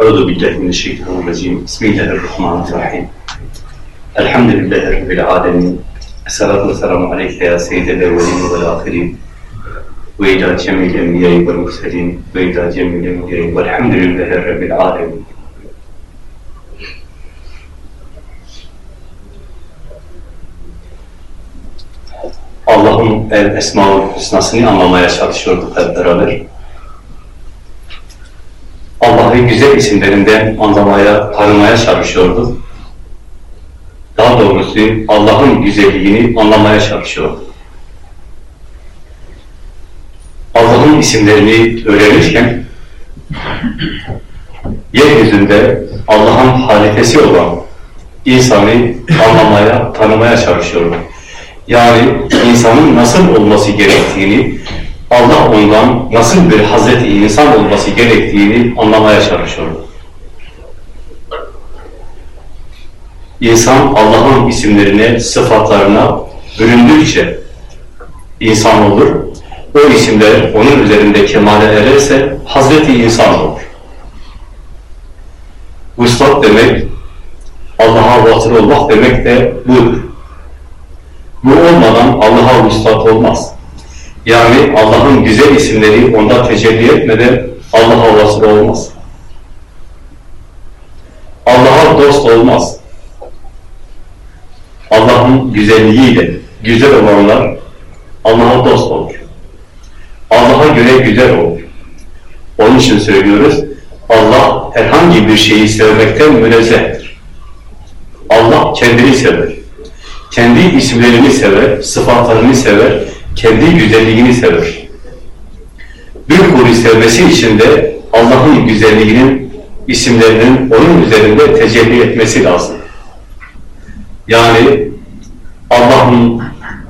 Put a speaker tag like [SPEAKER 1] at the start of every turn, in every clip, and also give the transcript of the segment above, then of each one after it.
[SPEAKER 1] أعوذ بالله من الشيطان الرجيم. بسم الله الرحمن الرحيم. الحمد لله رب العالمين. الصلاة والسلام عليك يا سيد الأولين والآخرين. وإلى جميع الأنبياء والمرسلين. وإلى جميع الأنبياء. والحمد لله رب العالمين. Allah'ın el esma hüsnasını anlamaya çalışıyorduk hep beraber. Allah'ı güzel isimlerinden anlamaya, tanımaya çalışıyorduk. Daha doğrusu Allah'ın güzelliğini anlamaya çalışıyorduk. Allah'ın isimlerini öğrenirken yeryüzünde Allah'ın halifesi olan insanı anlamaya, tanımaya çalışıyorduk. Yani insanın nasıl olması gerektiğini, Allah ondan nasıl bir Hazreti insan olması gerektiğini anlamaya çalışıyor. İnsan Allah'ın isimlerine, sıfatlarına büründükçe insan olur. O isimler onun üzerinde kemale ererse Hazreti insan olur. Vuslat demek, Allah'a vasıl olmak demek de budur. Bu olmadan Allah'a vuslat olmaz. Yani Allah'ın güzel isimleri onda tecelli etmeden Allah'a vasıl olmaz. Allah'a dost olmaz. Allah'ın güzelliğiyle güzel olanlar Allah'a dost olur. Allah'a göre güzel olur. Onun için söylüyoruz, Allah herhangi bir şeyi sevmekten münezzehtir. Allah kendini sever. Kendi isimlerini sever, sıfatlarını sever, kendi güzelliğini sever. Bir kulu sevmesi için de Allah'ın güzelliğinin, isimlerinin onun üzerinde tecelli etmesi lazım. Yani Allah'ın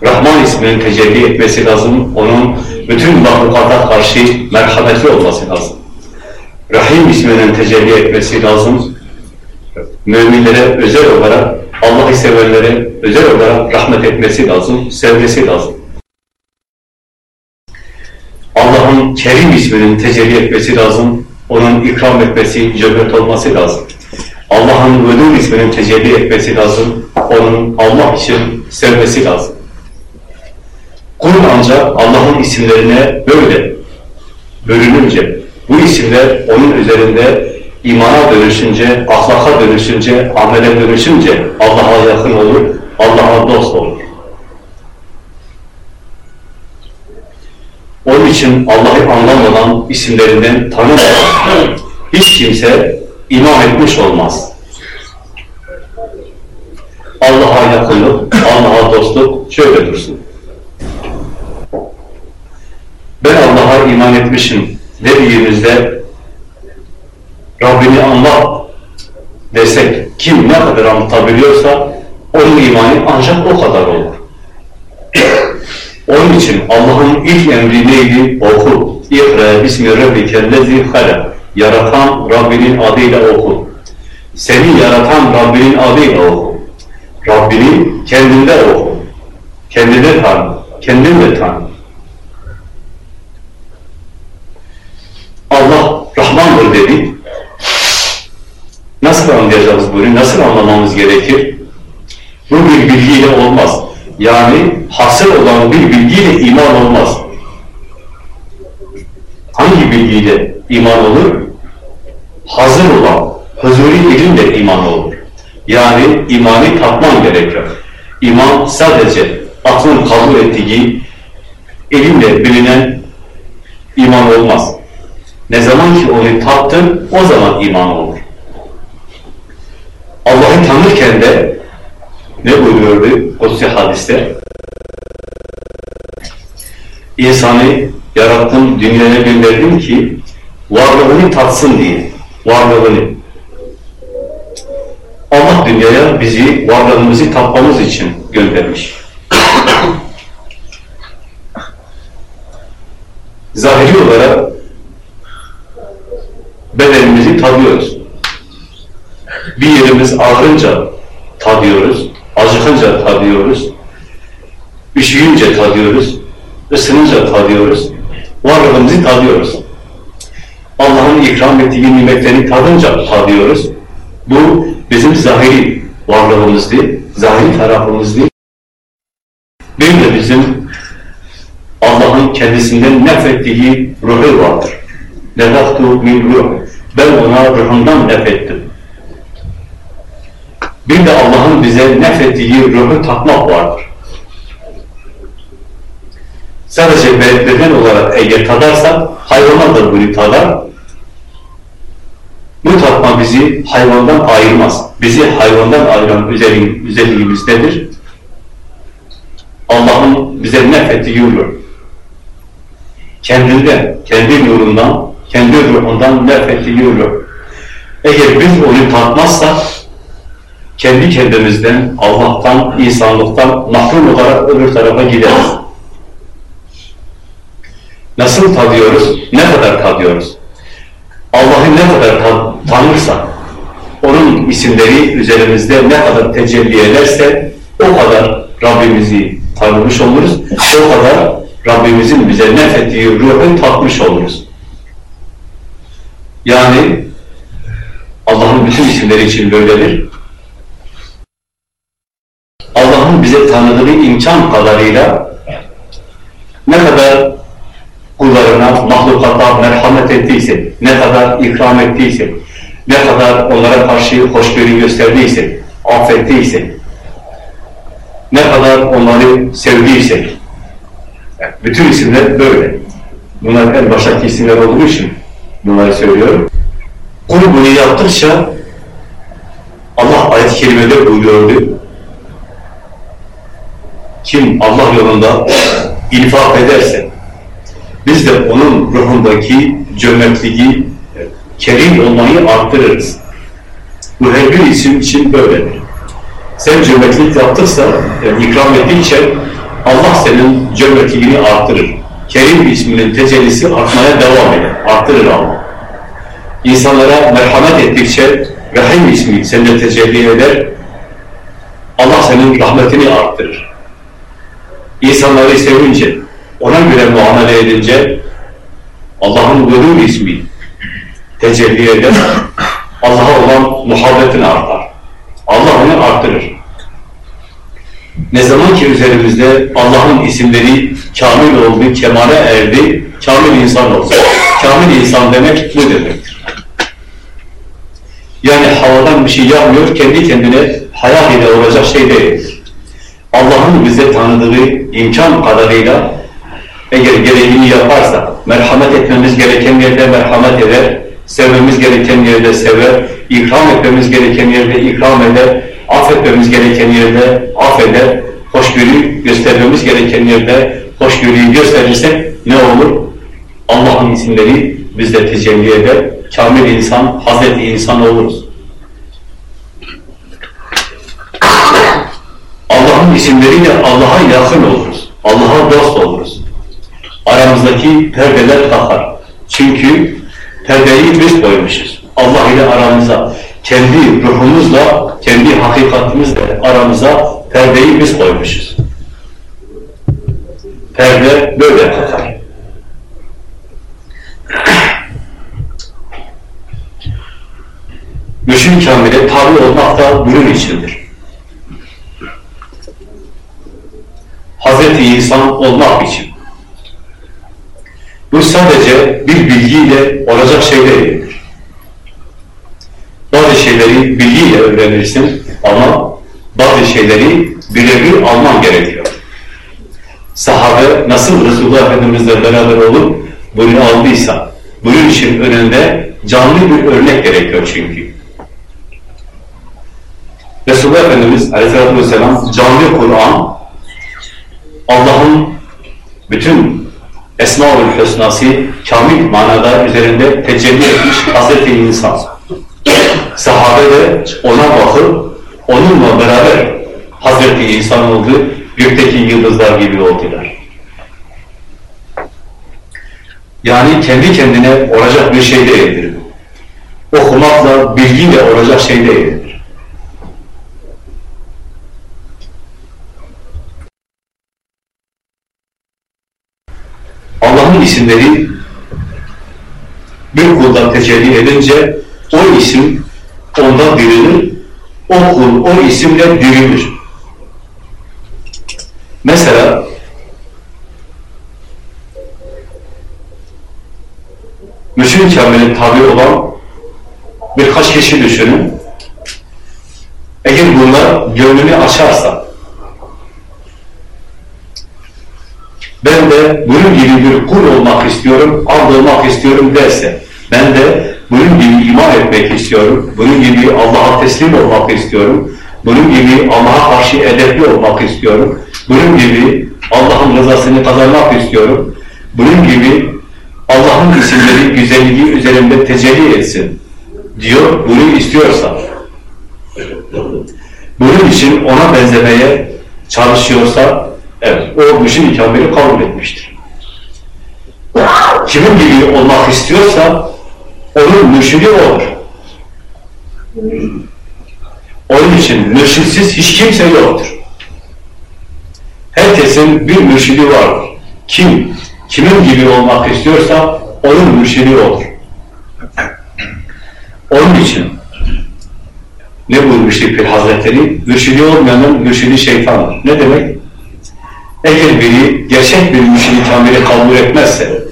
[SPEAKER 1] Rahman isminin tecelli etmesi lazım, onun bütün mahlukata karşı merhametli olması lazım. Rahim isminin tecelli etmesi lazım, müminlere özel olarak, Allah'ı sevenlere özel olarak rahmet etmesi lazım, sevmesi lazım. Allah'ın Kerim isminin tecelli etmesi lazım, onun ikram etmesi, cömert olması lazım. Allah'ın Vedud isminin tecelli etmesi lazım, onun Allah için sevmesi lazım. Kul ancak Allah'ın isimlerine böyle bölününce, bu isimler onun üzerinde imana dönüşünce, ahlaka dönüşünce, amele dönüşünce Allah'a yakın olur, Allah'a dost olur. Onun için Allah'ı anlamadan, isimlerinden tanımadan hiç kimse iman etmiş olmaz. Allah'a yakınlık, Allah'a dostluk şöyle dursun. Ben Allah'a iman etmişim dediğimizde Rabbini anla desek kim ne kadar anlatabiliyorsa onun imanı ancak o kadar olur. Onun için Allah'ın ilk emri neydi? Oku. İkra bismi rabbikellezi halak. Yaratan Rabbinin adıyla oku. Seni yaratan Rabbinin adıyla oku. Rabbini kendinde oku. Kendinde tanı. Kendinle tanı. Allah Rahmandır dedik. Nasıl anlayacağız bunu? Nasıl anlamamız gerekir? Bu bir bilgiyle olmaz. Yani hasıl olan bir bilgiyle iman olmaz. Hangi bilgiyle iman olur? Hazır olan, huzuri ilimle iman olur. Yani imanı tatman gerekiyor. İman sadece aklın kabul ettiği ilimle bilinen iman olmaz. Ne zaman ki onu tattın, o zaman iman olur. Allah'ı tanırken de ne buyuruyordu Kutsi hadiste? İnsanı yarattım, dünyaya gönderdim ki varlığını tatsın diye. Varlığını. Allah dünyaya bizi, varlığımızı tatmamız için göndermiş. Zahiri olarak bedenimizi tadıyoruz. Bir yerimiz ağrınca tadıyoruz, acıkınca tadıyoruz, üşüyünce tadıyoruz, ısınınca tadıyoruz, varlığımızı tadıyoruz. Allah'ın ikram ettiği nimetlerini tadınca tadıyoruz. Bu bizim zahiri varlığımız değil, zahiri tarafımız değil. Bir de bizim Allah'ın kendisinden nefrettiği ruhu vardır. Nefaktu min ruh. Ben ona ruhundan nefrettim. Bir de Allah'ın bize nefrettiği ruhu takmak vardır. Sadece beden olarak eğer tadarsak hayvanlar da bunu tadar. Bu tatma bizi hayvandan ayırmaz. Bizi hayvandan ayıran özelliğimiz, nedir? Allah'ın bize nefrettiği ruh. Kendinden, kendi nurundan, kendi ruhundan nefrettiği ruh. Eğer biz onu tatmazsak kendi kendimizden, Allah'tan, insanlıktan mahrum olarak öbür tarafa gideriz. Nasıl tadıyoruz? Ne kadar tadıyoruz? Allah'ı ne kadar ta tanırsak, onun isimleri üzerimizde ne kadar tecelli ederse o kadar Rabbimizi tanımış oluruz. O kadar Rabbimizin bize nefettiği ruhu tatmış oluruz. Yani Allah'ın bütün isimleri için böyledir. Allah'ın bize tanıdığı imkan kadarıyla ne kadar kullarına, mahlukata merhamet ettiyse, ne kadar ikram ettiyse, ne kadar onlara karşı hoşgörü gösterdiyse, affettiyse, ne kadar onları sevdiyse, bütün isimler böyle. Bunlar en baştaki isimler olduğu için bunları söylüyorum. Kul bunu yaptıkça Allah ayet-i kerimede buyuruyordu. Kim Allah yolunda infak ederse, biz de onun ruhundaki cömertliği, kerim olmayı arttırırız. Bu her bir isim için böyledir. Sen cömertlik yaptıksa, yani ikram ettikçe Allah senin cömertliğini arttırır. Kerim isminin tecellisi artmaya devam eder, arttırır Allah. İnsanlara merhamet ettikçe Rahim ismi sende tecelli eder, Allah senin rahmetini arttırır. İnsanları sevince, ona göre muamele edince Allah'ın Vedur ismi tecelli eder, Allah'a olan muhabbetin artar. Allah onu arttırır. Ne zaman ki üzerimizde Allah'ın isimleri kamil oldu, kemale erdi, kamil insan oldu. Kamil insan demek bu demektir. Yani havadan bir şey yapmıyor, kendi kendine hayal ile olacak şey değildir. Allah'ın bize tanıdığı imkan kadarıyla eğer gereğini yaparsa, merhamet etmemiz gereken yerde merhamet eder, sevmemiz gereken yerde sever, ikram etmemiz gereken yerde ikram eder, affetmemiz gereken yerde affeder, hoşgörü göstermemiz gereken yerde hoşgörüyü gösterirsek ne olur? Allah'ın isimleri bizde tecelli eder, kamil insan, Hazreti insan oluruz. Allah'ın isimleriyle Allah'a yakın oluruz, Allah'a dost oluruz. Aramızdaki perdeler kalkar. Çünkü perdeyi biz koymuşuz. Allah ile aramıza, kendi ruhumuzla, kendi hakikatimizle aramıza perdeyi biz koymuşuz. Perde böyle kalkar. Müşrik kamile tabi olmak da bunun içindir. Hazreti insan olmak için. Bu sadece bir bilgiyle olacak şey değildir. Bazı şeyleri bilgiyle öğrenirsin ama bazı şeyleri birebir alman gerekiyor. Sahabe nasıl Resulullah Efendimizle beraber olup bunu aldıysa, bunun için önünde canlı bir örnek gerekiyor çünkü. Resulullah Efendimiz Aleyhisselatü Vesselam canlı Kur'an Allah'ın bütün Esma-ül Hüsnası kamil manada üzerinde tecelli etmiş Hazreti insan. Sahabe de ona bakıp onunla beraber Hazreti insan oldu, gökteki yıldızlar gibi oldular. Yani kendi kendine olacak bir şey değildir. Okumakla, bilgiyle olacak şey değildir. Allah'ın isimleri bir kulda tecelli edince o isim onda dirilir, o kul o isimle dirilir. Mesela Müşrik Kamil'in tabi olan birkaç kişi düşünün. Eğer bunlar gönlünü açarsa ben de bunun gibi bir kul olmak istiyorum, aldırmak istiyorum derse ben de bunun gibi iman etmek istiyorum, bunun gibi Allah'a teslim olmak istiyorum, bunun gibi Allah'a karşı edepli olmak istiyorum, bunun gibi Allah'ın rızasını kazanmak istiyorum, bunun gibi Allah'ın isimleri güzelliği üzerinde tecelli etsin diyor, bunu istiyorsa. Bunun için ona benzemeye çalışıyorsa evet, o müşin kamili kabul etmiştir. Kimin gibi olmak istiyorsa onun mürşidi olur. Onun için mürşitsiz hiç kimse yoktur. Herkesin bir mürşidi vardır. Kim, kimin gibi olmak istiyorsa onun mürşidi olur. Onun için ne buyurmuştu Pir Hazretleri? Mürşidi olmayanın mürşidi şeytandır. Ne demek? Eğer biri gerçek bir mürşidi kamili kabul etmezse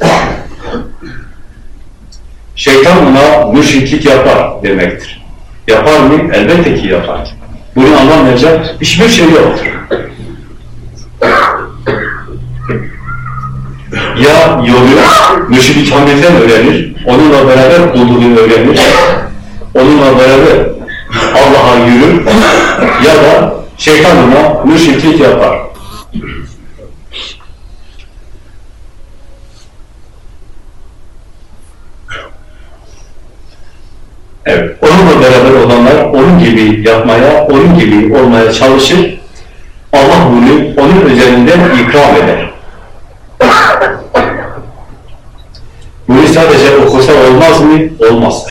[SPEAKER 1] şeytan ona mürşitlik yapar demektir. Yapar mı? Elbette ki yapar. Bunu anlamayacak hiçbir şey yoktur. Ya yolu mürşid-i kamilden öğrenir, onunla beraber kulluğunu öğrenir, onunla beraber Allah'a yürür ya da şeytan ona mürşitlik yapar. Evet, onunla beraber olanlar onun gibi yapmaya, onun gibi olmaya çalışır. Allah bunu onun üzerinden ikram eder. Bunu sadece okusa olmaz mı? Olmaz.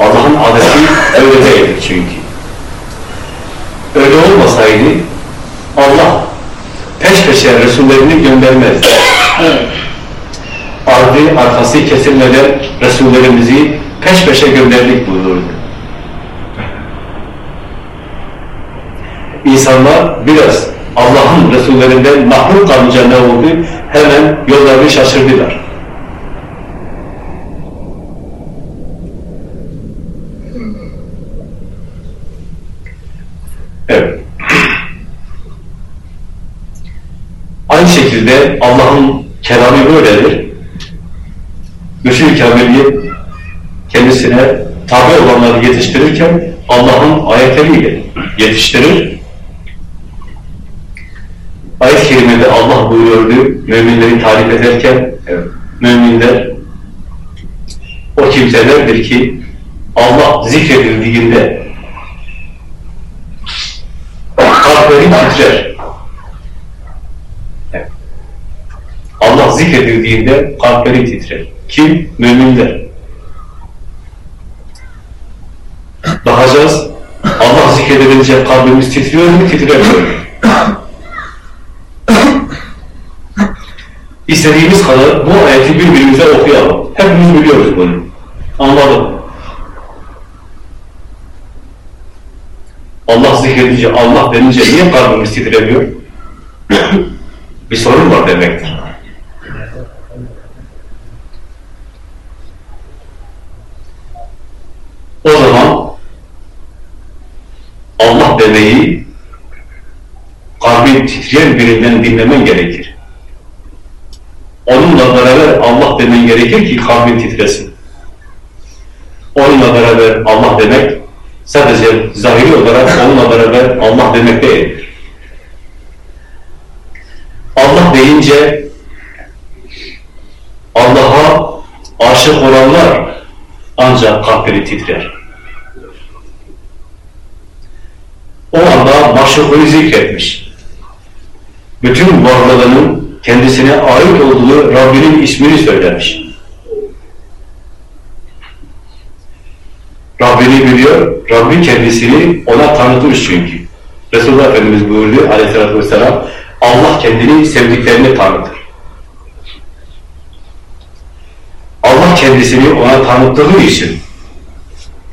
[SPEAKER 1] Allah'ın adeti öyle değildir çünkü. Öyle olmasaydı Allah peş peşe Resullerini göndermezdi. Ardı arkası kesilmeden Resullerimizi peş peşe gönderdik buyurdu. İnsanlar biraz Allah'ın Resullerinden mahrum kalınca ne oldu? Hemen yollarını şaşırdılar. Evet. Aynı şekilde Allah'ın kelamı böyledir. Müşir Kamil'i kendisine tabi olanları yetiştirirken Allah'ın ayetleriyle yetiştirir. Ayet-i Kerime'de Allah buyuruyordu, müminleri tarif ederken, evet, müminler o kimselerdir ki Allah zikredildiğinde kalpleri titrer. Evet. Allah zikredildiğinde kalpleri titrer. Kim? Müminler. Bakacağız, Allah zikredilince kalbimiz titriyor mu, titremiyor? İstediğimiz kadar bu ayeti birbirimize okuyalım. Hepimiz biliyoruz bunu. Anladım. Allah zikredince, Allah denince niye kalbimiz titremiyor? Bir sorun var demektir. O zaman Allah demeyi kalbin titreyen birinden dinlemen gerekir. Onunla beraber Allah demen gerekir ki kalbin titresin. Onunla beraber Allah demek sadece zahiri olarak onunla beraber Allah demek değildir. Allah deyince Allah'a aşık olanlar ancak kalpleri titrer. O anda maşukunu zikretmiş. Bütün varlığının kendisine ait olduğu Rabbinin ismini söylemiş. Rabbini biliyor, Rabbi kendisini ona tanıtmış çünkü. Resulullah Efendimiz buyurdu aleyhissalatü vesselam, Allah kendini sevdiklerini tanıtır. Allah kendisini ona tanıttığı için,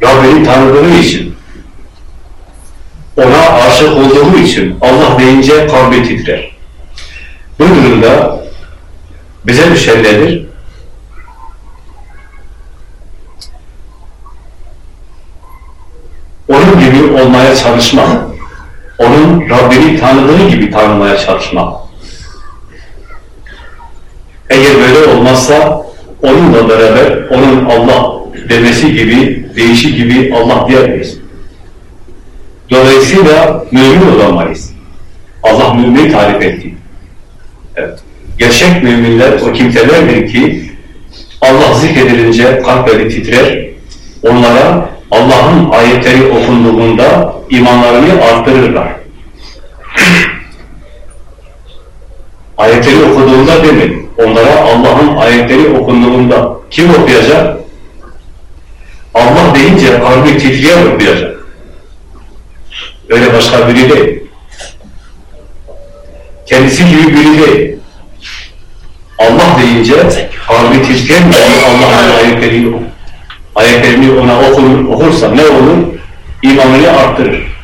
[SPEAKER 1] Rabbini tanıdığı için, ona aşık olduğu için Allah deyince kalbi titrer. Bu durumda bize düşen nedir? Onun gibi olmaya çalışmak, onun Rabbini tanıdığı gibi tanımaya çalışmak. Eğer böyle olmazsa onunla beraber onun Allah demesi gibi, değişi gibi Allah diyemeyiz. Dolayısıyla mümin olamayız. Allah mümini tarif etti. Evet. Gerçek müminler o kimselerdir ki Allah zikredilince kalpleri titrer, onlara Allah'ın ayetleri okunduğunda imanlarını artırırlar. ayetleri okuduğunda demeyin. Onlara Allah'ın ayetleri okunduğunda kim okuyacak? Allah deyince kalbi titreyen okuyacak. Öyle başka biri değil. Kendisi gibi biri değil. Allah deyince titreyen gibi Allah'ın ayetleri ayetlerini ona okur, okursa ne olur? İmanını arttırır.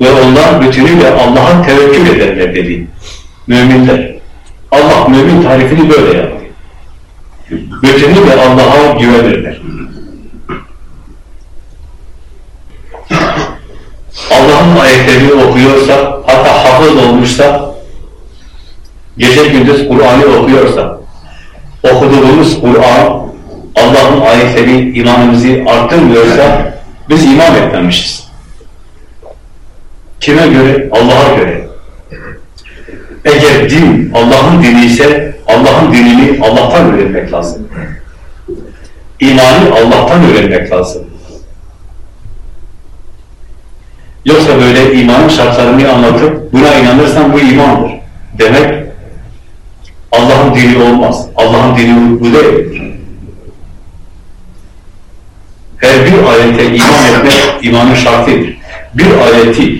[SPEAKER 1] Ve onlar bütünüyle Allah'a tevekkül ederler dedi. Müminler. Allah mümin tarifini böyle yaptı. Bütünüyle Allah'a güvenirler. Allah'ın ayetlerini okuyorsa, hatta hafız olmuşsa, gece gündüz Kur'an'ı okuyorsa, okuduğumuz Kur'an Allah'ın ayetleri imanımızı artırmıyorsa biz iman etmemişiz. Kime göre? Allah'a göre. Eğer din Allah'ın dini ise Allah'ın dinini Allah'tan öğrenmek lazım. İmanı Allah'tan öğrenmek lazım. Yoksa böyle imanın şartlarını anlatıp buna inanırsan bu imandır demek Allah'ın dini olmaz. Allah'ın dini bu değildir. Her bir ayete iman etmek imanın şartıdır. Bir ayeti,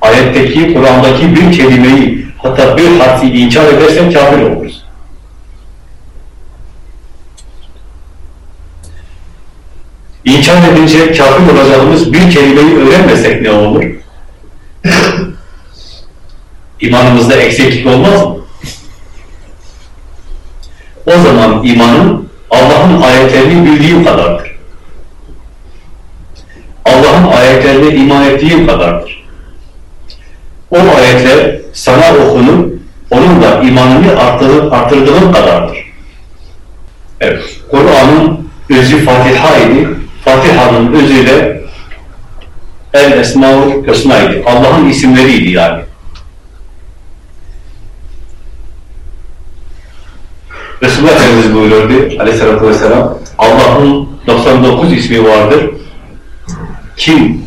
[SPEAKER 1] ayetteki, Kur'an'daki bir kelimeyi, hatta bir harfi inkar edersek kafir oluruz. İnkar edince kafir olacağımız bir kelimeyi öğrenmesek ne olur? İmanımızda eksiklik olmaz mı? O zaman imanın Allah'ın ayetlerini bildiği kadardır. Allah'ın ayetlerine iman ettiğin kadardır. O ayetler sana okunup onunla imanını artırıp arttırdığın kadardır. Evet, Kur'an'ın özü Fatiha idi. Fatiha'nın özüyle El Esmaül Hüsna'ydı. Allah'ın isimleriydi yani. Resulullah Efendimiz buyururdu aleyhissalatü vesselam Allah'ın 99 ismi vardır kim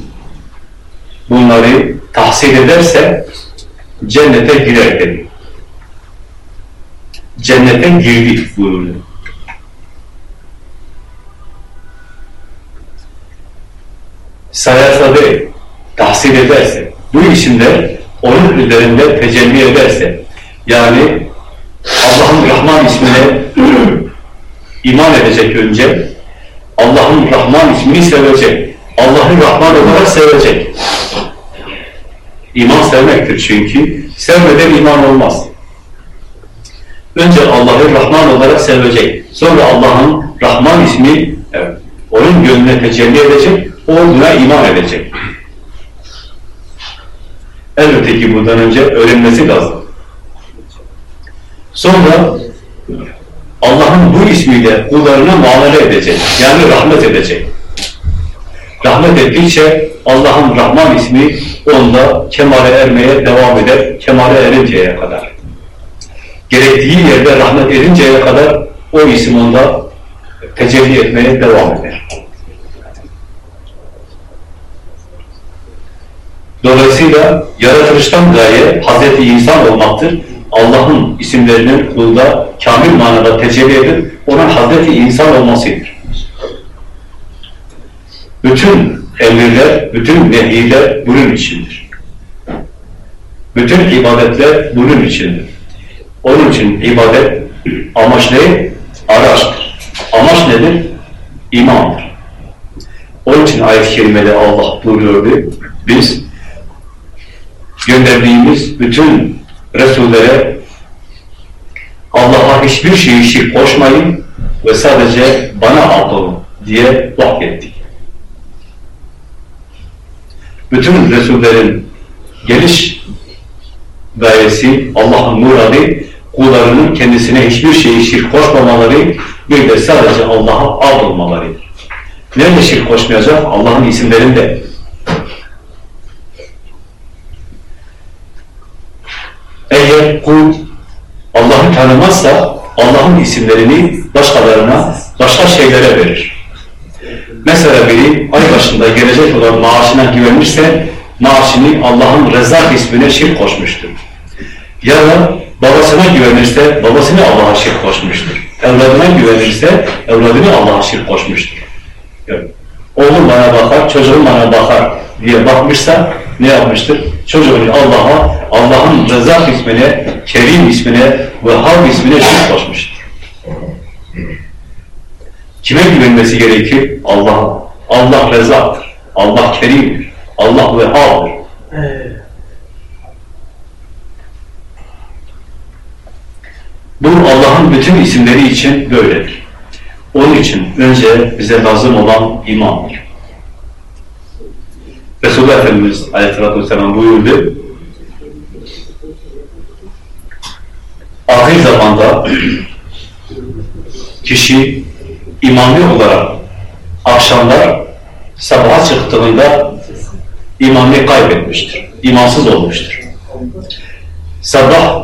[SPEAKER 1] bunları tahsil ederse cennete girer dedi. Cennete girdi buyurdu. Sayarsa değil, tahsil ederse, bu isimler onun üzerinde tecelli ederse, yani Allah'ın Rahman ismine iman edecek önce, Allah'ın Rahman ismini sevecek, Allah'ı Rahman olarak sevecek. İman sevmektir çünkü. Sevmeden iman olmaz. Önce Allah'ı Rahman olarak sevecek. Sonra Allah'ın Rahman ismi evet, onun gönlüne tecelli edecek, o buna iman edecek. Elbette ki bundan önce öğrenmesi lazım. Sonra Allah'ın bu ismiyle kullarına muamele edecek, yani rahmet edecek rahmet ettikçe Allah'ın Rahman ismi onda kemale ermeye devam eder, kemale erinceye kadar. Gerektiği yerde rahmet edinceye kadar o isim onda tecelli etmeye devam eder. Dolayısıyla yaratılıştan gaye Hazreti insan olmaktır. Allah'ın isimlerinin kulda kamil manada tecelli edip onun Hazreti insan olmasıdır. Bütün emirler, bütün nehiler bunun içindir. Bütün ibadetler bunun içindir. Onun için ibadet amaç ne? araçtır. Amaç nedir? İmandır. Onun için ayet-i kerimede Allah buyuruyordu. Biz gönderdiğimiz bütün Resullere Allah'a hiçbir şeyi şirk koşmayın ve sadece bana abdolun diye vahyettik. Bütün Resullerin geliş gayesi, Allah'ın muradı, kullarının kendisine hiçbir şeyi şirk koşmamaları, bir de sadece Allah'a abdolmalarıdır. Nerede şirk koşmayacak? Allah'ın isimlerinde. Eğer kul Allah'ı tanımazsa Allah'ın isimlerini başkalarına, başka şeylere verir. Mesela biri ay başında gelecek olan maaşına güvenirse maaşını Allah'ın Rezak ismine şirk koşmuştur. Ya da babasına güvenirse babasını Allah'a şirk koşmuştur. Evladına güvenirse evladını Allah'a şirk koşmuştur. Yani, oğlum bana bakar, çocuğum bana bakar diye bakmışsa ne yapmıştır? Çocuğunu Allah'a, Allah'ın Rezak ismine, Kerim ismine, Vehhab ismine şirk. Kime güvenmesi gerekir? Allah'a. Allah Rezak'tır. Allah Kerim'dir. Allah Vehhab'dır. Bu Allah'ın bütün isimleri için böyledir. Onun için önce bize lazım olan imandır. Resulullah Efendimiz Aleyhisselatü Vesselam buyurdu. Ahir zamanda kişi imani olarak akşamlar sabaha çıktığında imanını kaybetmiştir. imansız olmuştur. Sabah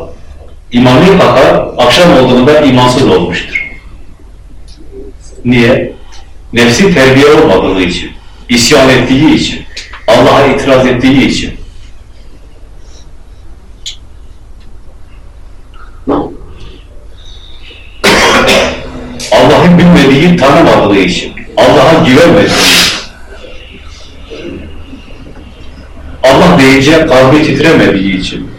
[SPEAKER 1] imani kalkar, akşam olduğunda imansız olmuştur. Niye? Nefsi terbiye olmadığı için, isyan ettiği için, Allah'a itiraz ettiği için. Allah'ın bilmediği, tanımadığı için, Allah'a güvenmediği. Allah deyince kalbi titremediği için,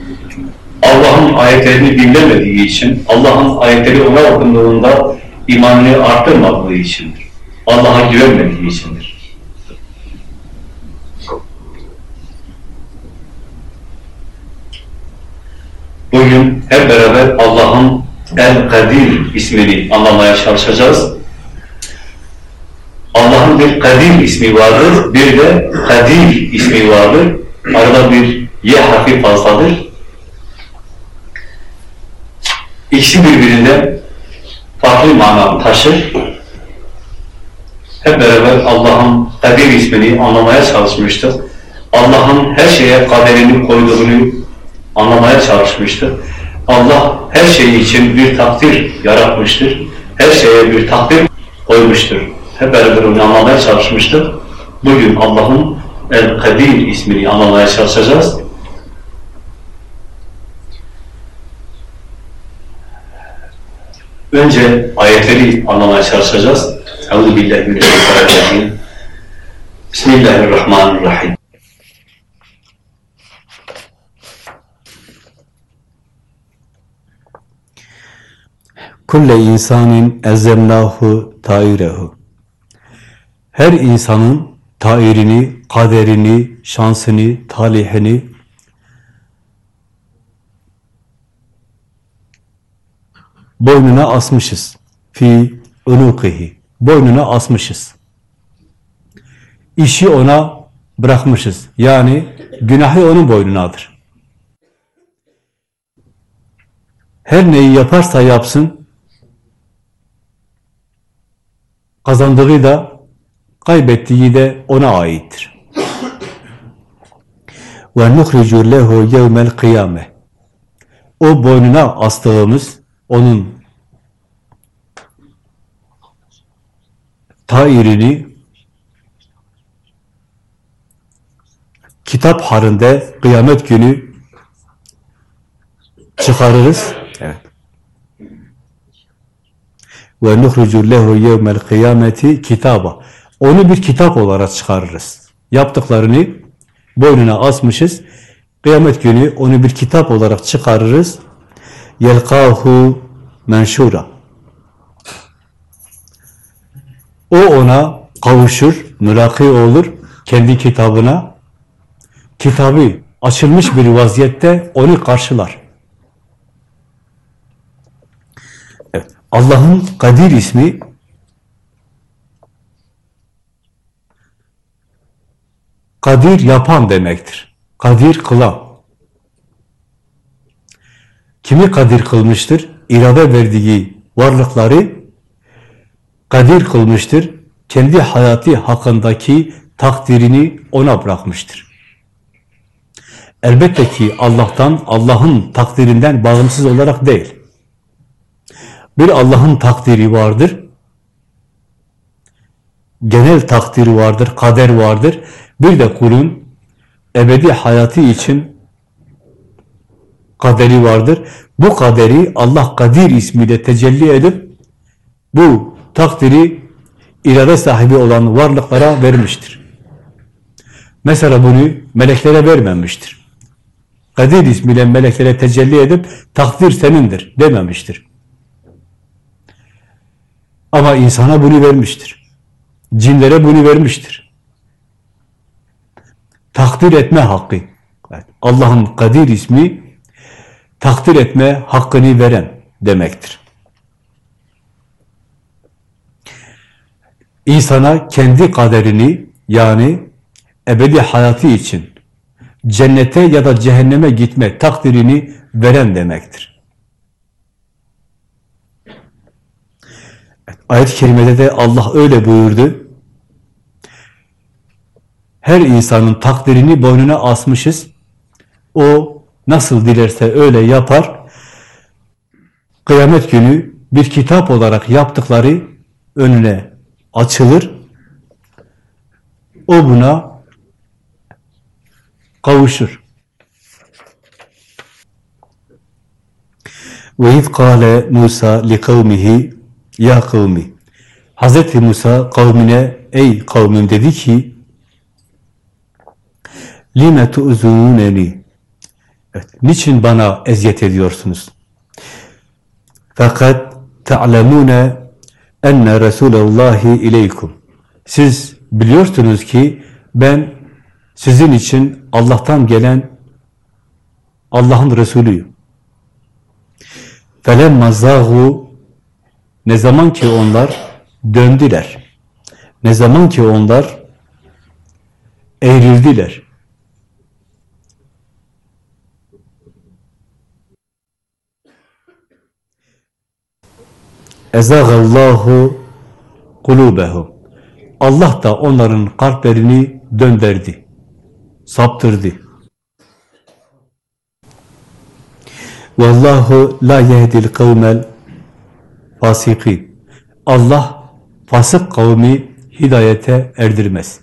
[SPEAKER 1] Allah'ın ayetlerini dinlemediği için, Allah'ın ayetleri ona okunduğunda imanını arttırmadığı içindir. Allah'a güvenmediği içindir. Bugün hep beraber Allah'ın El-Kadir ismini anlamaya çalışacağız. Allah'ın bir Kadir ismi vardır, bir de Kadir ismi vardır. Arada bir Y harfi fazladır. İkisi birbirinden farklı mana taşır. Hep beraber Allah'ın Kadir ismini anlamaya çalışmıştık. Allah'ın her şeye kaderini koyduğunu anlamaya çalışmıştık. Allah her şey için bir takdir yaratmıştır. Her şeye bir takdir koymuştur. Hep beraber onu anlamaya çalışmıştık. Bugün Allah'ın El-Kadir ismini anlamaya çalışacağız. Önce ayetleri anlamaya çalışacağız. Euzu billahi. Bismillahirrahmanirrahim.
[SPEAKER 2] Kulle insanin ezzemnahu tairehu. Her insanın tairini, kaderini, şansını, talihini boynuna asmışız. Fi unukihi. Boynuna asmışız. İşi ona bırakmışız. Yani günahı onun boynunadır. Her neyi yaparsa yapsın, kazandığı da kaybettiği de ona aittir. Ve nuhricu lehu yevmel kıyame. O boynuna astığımız onun tairini kitap halinde kıyamet günü çıkarırız. Evet. Ve nuhricu lehu yevmel kıyameti kitaba. Onu bir kitap olarak çıkarırız. Yaptıklarını boynuna asmışız. Kıyamet günü onu bir kitap olarak çıkarırız. Yelkahu menşura. O ona kavuşur, mülaki olur kendi kitabına. Kitabı açılmış bir vaziyette onu karşılar. Evet, Allah'ın Kadir ismi Kadir yapan demektir. Kadir kılan. Kimi kadir kılmıştır? İrade verdiği varlıkları kadir kılmıştır. Kendi hayatı hakkındaki takdirini ona bırakmıştır. Elbette ki Allah'tan, Allah'ın takdirinden bağımsız olarak değil. Bir Allah'ın takdiri vardır. Genel takdiri vardır, kader vardır. Bir de kulun ebedi hayatı için kaderi vardır. Bu kaderi Allah Kadir ismiyle tecelli edip bu takdiri irade sahibi olan varlıklara vermiştir. Mesela bunu meleklere vermemiştir. Kadir ismiyle meleklere tecelli edip takdir senindir dememiştir. Ama insana bunu vermiştir. Cinlere bunu vermiştir. Takdir etme hakkı. Evet, Allah'ın Kadir ismi takdir etme hakkını veren demektir. İnsana kendi kaderini yani ebedi hayatı için cennete ya da cehenneme gitme takdirini veren demektir. Ayet-i kerimede de Allah öyle buyurdu. Her insanın takdirini boynuna asmışız. O nasıl dilerse öyle yapar. Kıyamet günü bir kitap olarak yaptıkları önüne açılır. O buna kavuşur. Ve iz kâle Musa li kavmihi ya kavmi. Hazreti Musa kavmine ey kavmim dedi ki lime tu'zuneni Evet, niçin bana eziyet ediyorsunuz? Fakat ta'lemune enne Resulullahi ileykum. Siz biliyorsunuz ki ben sizin için Allah'tan gelen Allah'ın Resulüyüm. Felemma zâhu ne zaman ki onlar döndüler, ne zaman ki onlar eğrildiler, Ezagallahu kulubehum. Allah da onların kalplerini döndürdü, saptırdı. Vallahu la yehdil kavmel fasikin. Allah fasık kavmi hidayete erdirmez.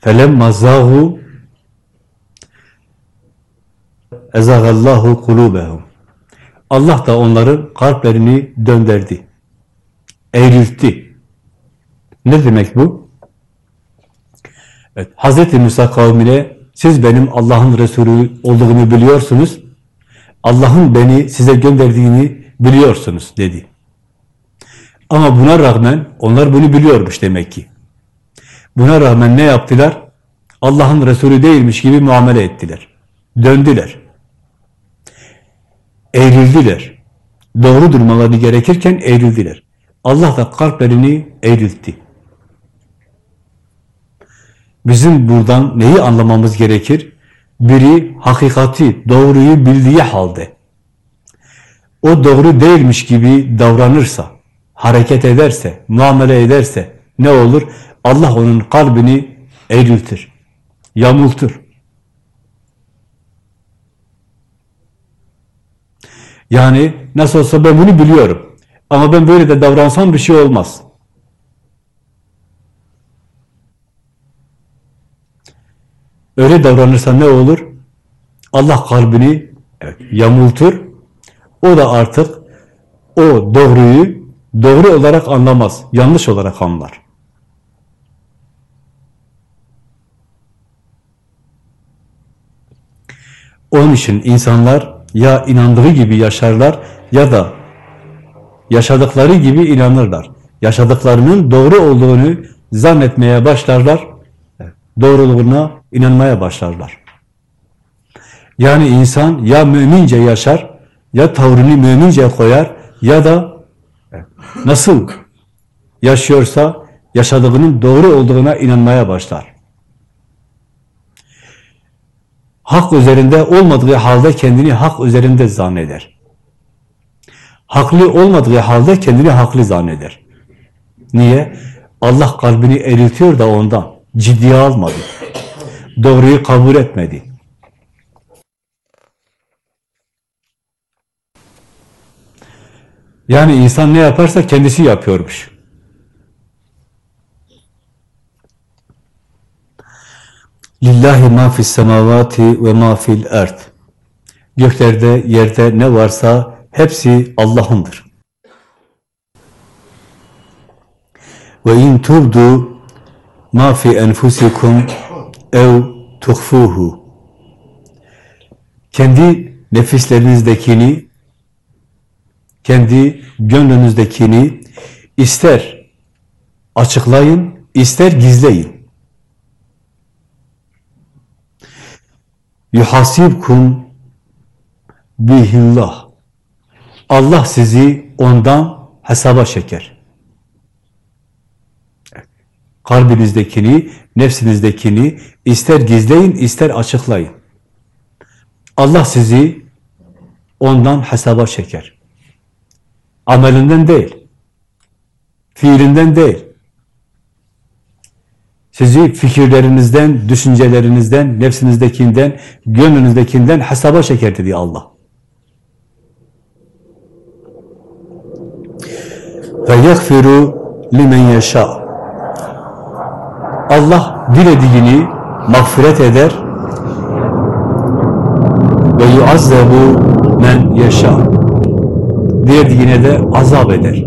[SPEAKER 2] Felemma zâhu ezagallahu kulubehum. Allah da onların kalplerini döndürdü. Eğriltti. Ne demek bu? Evet, Hz. Musa kavmine siz benim Allah'ın Resulü olduğumu biliyorsunuz. Allah'ın beni size gönderdiğini biliyorsunuz dedi. Ama buna rağmen onlar bunu biliyormuş demek ki. Buna rağmen ne yaptılar? Allah'ın Resulü değilmiş gibi muamele ettiler. Döndüler eğrildiler. Doğru durmaları gerekirken eğrildiler. Allah da kalplerini eğriltti. Bizim buradan neyi anlamamız gerekir? Biri hakikati, doğruyu bildiği halde o doğru değilmiş gibi davranırsa, hareket ederse, muamele ederse ne olur? Allah onun kalbini eğriltir, yamultur. Yani nasıl olsa ben bunu biliyorum. Ama ben böyle de davransam bir şey olmaz. Öyle davranırsa ne olur? Allah kalbini evet, yamultur. O da artık o doğruyu doğru olarak anlamaz. Yanlış olarak anlar. Onun için insanlar ya inandığı gibi yaşarlar ya da yaşadıkları gibi inanırlar. Yaşadıklarının doğru olduğunu zannetmeye başlarlar. Doğruluğuna inanmaya başlarlar. Yani insan ya mümince yaşar, ya tavrını mümince koyar, ya da nasıl yaşıyorsa yaşadığının doğru olduğuna inanmaya başlar. Hak üzerinde olmadığı halde kendini hak üzerinde zanneder. Haklı olmadığı halde kendini haklı zanneder. Niye? Allah kalbini eriltiyor da ondan. Ciddiye almadı. Doğruyu kabul etmedi. Yani insan ne yaparsa kendisi yapıyormuş. Lillahi ma fis semavati ve ma fil erd. Göklerde, yerde ne varsa hepsi Allah'ındır. Ve in tubdu ma fi enfusikum ev tuhfuhu. Kendi nefislerinizdekini, kendi gönlünüzdekini ister açıklayın, ister gizleyin. yuhasibkum bihillah. Allah sizi ondan hesaba çeker. Kalbinizdekini, nefsinizdekini ister gizleyin, ister açıklayın. Allah sizi ondan hesaba çeker. Amelinden değil, fiilinden değil, sizi fikirlerinizden, düşüncelerinizden, nefsinizdekinden, gönlünüzdekinden hesaba çeker dedi Allah. Ve yegfiru limen yeşâ. Allah dilediğini mağfiret eder ve yuazzebu men yeşâ. Dilediğine de azap eder.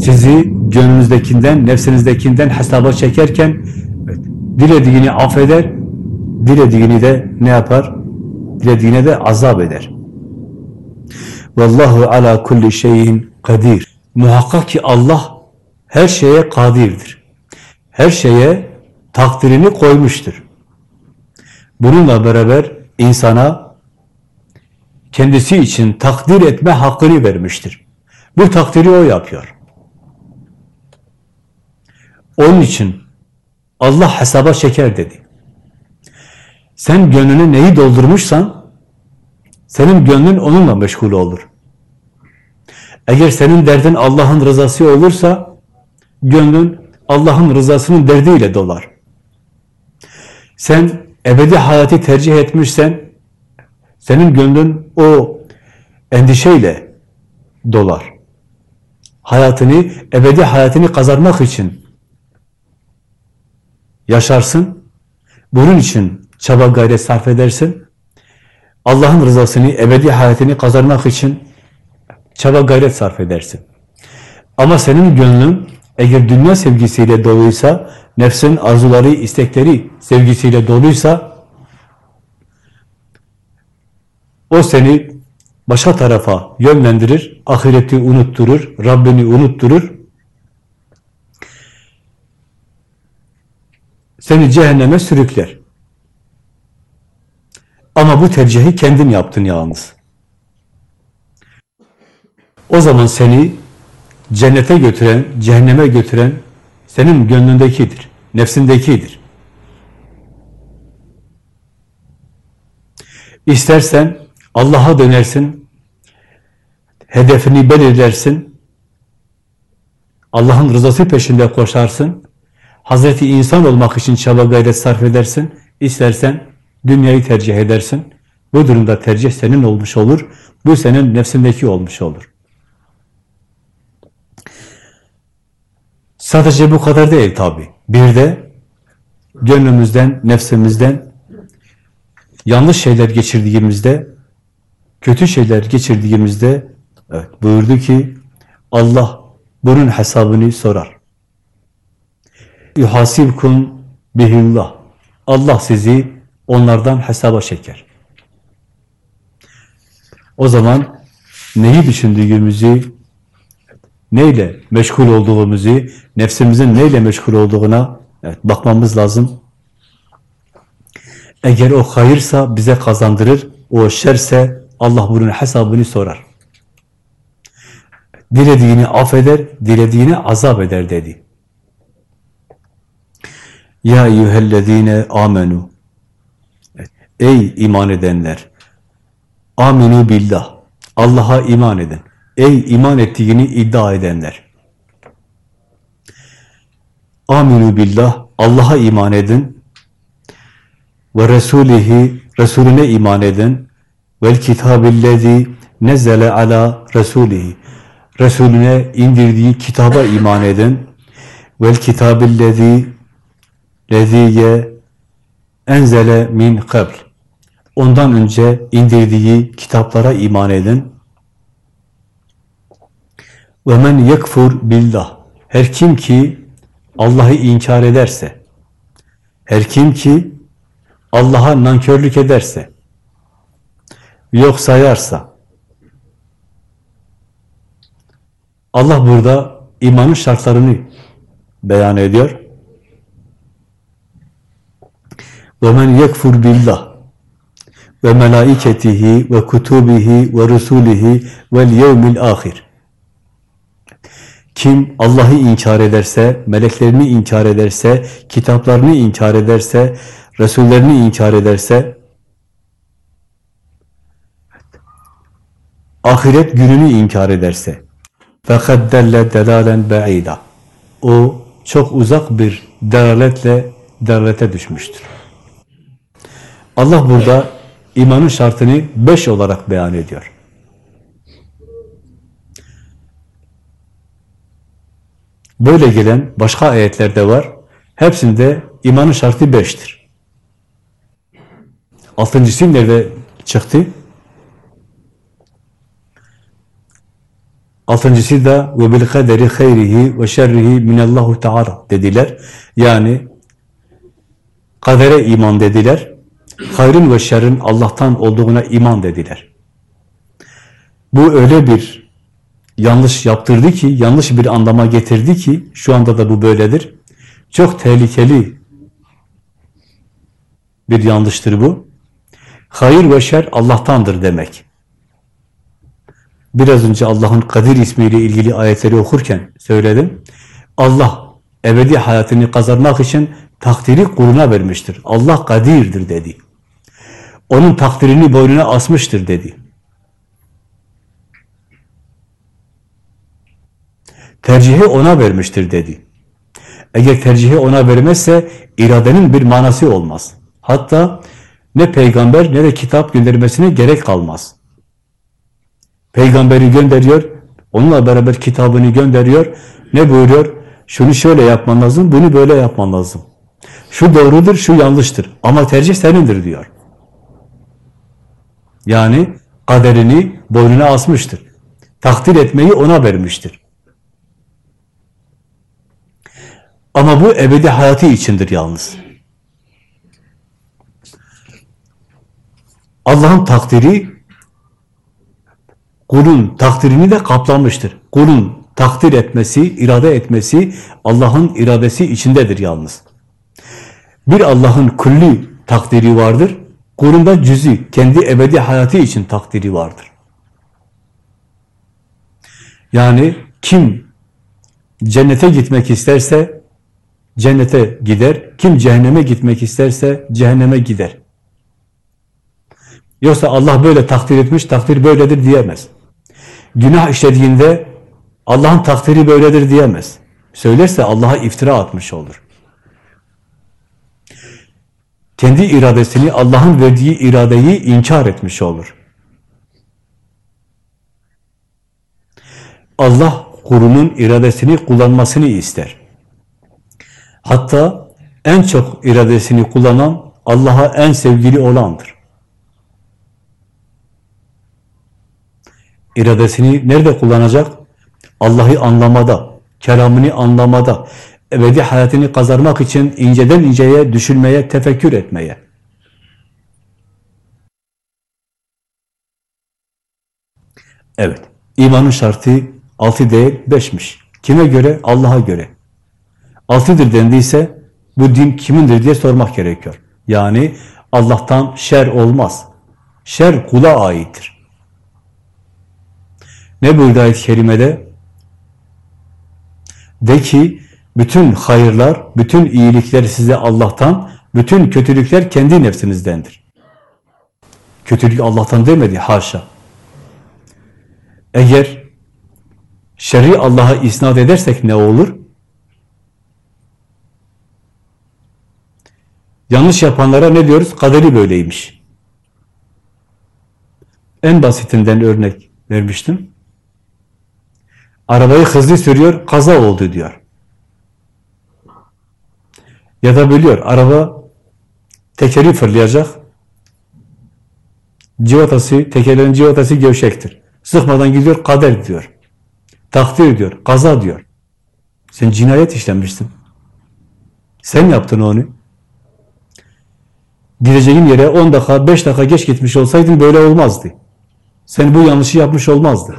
[SPEAKER 2] Sizi gönlünüzdekinden, nefsinizdekinden hesaba çekerken dilediğini affeder, dilediğini de ne yapar? Dilediğine de azap eder. Vallahu ala kulli şeyin kadir. Muhakkak ki Allah her şeye kadirdir. Her şeye takdirini koymuştur. Bununla beraber insana kendisi için takdir etme hakkını vermiştir. Bu takdiri o yapıyor. Onun için Allah hesaba çeker dedi. Sen gönlünü neyi doldurmuşsan senin gönlün onunla meşgul olur. Eğer senin derdin Allah'ın rızası olursa gönlün Allah'ın rızasının derdiyle dolar. Sen ebedi hayatı tercih etmişsen senin gönlün o endişeyle dolar. Hayatını, ebedi hayatını kazanmak için yaşarsın. Bunun için çaba gayret sarf edersin. Allah'ın rızasını, ebedi hayatını kazanmak için çaba gayret sarf edersin. Ama senin gönlün eğer dünya sevgisiyle doluysa, nefsin arzuları, istekleri sevgisiyle doluysa, o seni başka tarafa yönlendirir, ahireti unutturur, Rabbini unutturur, seni cehenneme sürükler. Ama bu tercihi kendin yaptın yalnız. O zaman seni cennete götüren, cehenneme götüren senin gönlündekidir, nefsindekidir. İstersen Allah'a dönersin, hedefini belirlersin, Allah'ın rızası peşinde koşarsın, Hazreti insan olmak için çaba gayret sarf edersin, istersen dünyayı tercih edersin. Bu durumda tercih senin olmuş olur, bu senin nefsindeki olmuş olur. Sadece bu kadar değil tabi. Bir de gönlümüzden, nefsimizden yanlış şeyler geçirdiğimizde, kötü şeyler geçirdiğimizde evet, buyurdu ki Allah bunun hesabını sorar. Yuhasibkum bihillah. Allah sizi onlardan hesaba çeker. O zaman neyi düşündüğümüzü, neyle meşgul olduğumuzu, nefsimizin neyle meşgul olduğuna evet, bakmamız lazım. Eğer o hayırsa bize kazandırır, o şerse Allah bunun hesabını sorar. Dilediğini affeder, dilediğini azap eder dedi. Ya eyyühellezine amenu. Ey iman edenler. Aminu billah. Allah'a iman edin. Ey iman ettiğini iddia edenler. Aminu billah. Allah'a iman edin. Ve Resulihi. Resulüne iman edin. Vel kitabillezi nezele ala Resulihi. Resulüne indirdiği kitaba iman edin. Vel kitabillezi leziye enzele min kabl. Ondan önce indirdiği kitaplara iman edin. Ve men yekfur billah. Her kim ki Allah'ı inkar ederse, her kim ki Allah'a nankörlük ederse, yok sayarsa, Allah burada imanın şartlarını beyan ediyor. وَمَنْ يَكْفُرْ بِاللّٰهِ ve melaiketihi ve kutubihi ve rusulihi vel yevmil ahir. Kim Allah'ı inkar ederse, meleklerini inkar ederse, kitaplarını inkar ederse, Resullerini inkar ederse, ahiret gününü inkar ederse, فَقَدْ دَلَّ دَلَالًا بَعِيدًا O çok uzak bir delaletle delalete düşmüştür. Allah burada imanın şartını beş olarak beyan ediyor. Böyle gelen başka ayetlerde var. Hepsinde imanın şartı beştir. Altıncısı nerede çıktı? Altıncısı da ve bil kaderi hayrihi ve şerrihi minallahu teala dediler. Yani kadere iman dediler. Hayrın ve şerrin Allah'tan olduğuna iman dediler. Bu öyle bir yanlış yaptırdı ki, yanlış bir anlama getirdi ki, şu anda da bu böyledir. Çok tehlikeli bir yanlıştır bu. Hayır ve şer Allah'tandır demek. Biraz önce Allah'ın Kadir ismiyle ilgili ayetleri okurken söyledim. Allah ebedi hayatını kazanmak için takdiri kuluna vermiştir. Allah kadirdir dedi. Onun takdirini boynuna asmıştır dedi. Tercihi ona vermiştir dedi. Eğer tercihi ona vermezse iradenin bir manası olmaz. Hatta ne peygamber ne de kitap göndermesine gerek kalmaz. Peygamberi gönderiyor, onunla beraber kitabını gönderiyor. Ne buyuruyor? Şunu şöyle yapman lazım, bunu böyle yapman lazım. Şu doğrudur, şu yanlıştır. Ama tercih senindir diyor. Yani kaderini boynuna asmıştır. Takdir etmeyi ona vermiştir. Ama bu ebedi hayatı içindir yalnız. Allah'ın takdiri kulun takdirini de kaplamıştır. Kulun takdir etmesi, irade etmesi Allah'ın iradesi içindedir yalnız. Bir Allah'ın kulli takdiri vardır. Kulun da cüzi, kendi ebedi hayatı için takdiri vardır. Yani kim cennete gitmek isterse cennete gider. Kim cehenneme gitmek isterse cehenneme gider. Yoksa Allah böyle takdir etmiş, takdir böyledir diyemez. Günah işlediğinde Allah'ın takdiri böyledir diyemez. Söylerse Allah'a iftira atmış olur. Kendi iradesini, Allah'ın verdiği iradeyi inkar etmiş olur. Allah kulunun iradesini kullanmasını ister. Hatta en çok iradesini kullanan Allah'a en sevgili olandır. İradesini nerede kullanacak? Allah'ı anlamada, kelamını anlamada, ebedi hayatını kazanmak için inceden inceye düşünmeye, tefekkür etmeye. Evet. İmanın şartı altı değil, beşmiş. Kime göre? Allah'a göre. Altıdır dendiyse bu din kimindir diye sormak gerekiyor. Yani Allah'tan şer olmaz. Şer kula aittir. Ne buyurdu ayet-i kerimede? De ki, bütün hayırlar, bütün iyilikler size Allah'tan, bütün kötülükler kendi nefsinizdendir. Kötülük Allah'tan demedi, haşa. Eğer şerri Allah'a isnat edersek ne olur? Yanlış yapanlara ne diyoruz? Kaderi böyleymiş. En basitinden örnek vermiştim. Arabayı hızlı sürüyor, kaza oldu diyor. Ya da biliyor, araba tekeri fırlayacak. Civatası, tekerlerin civatası gevşektir. Sıkmadan gidiyor, kader diyor. Takdir diyor, kaza diyor. Sen cinayet işlemişsin. Sen yaptın onu. Gideceğin yere 10 dakika, 5 dakika geç gitmiş olsaydın böyle olmazdı. Sen bu yanlışı yapmış olmazdı.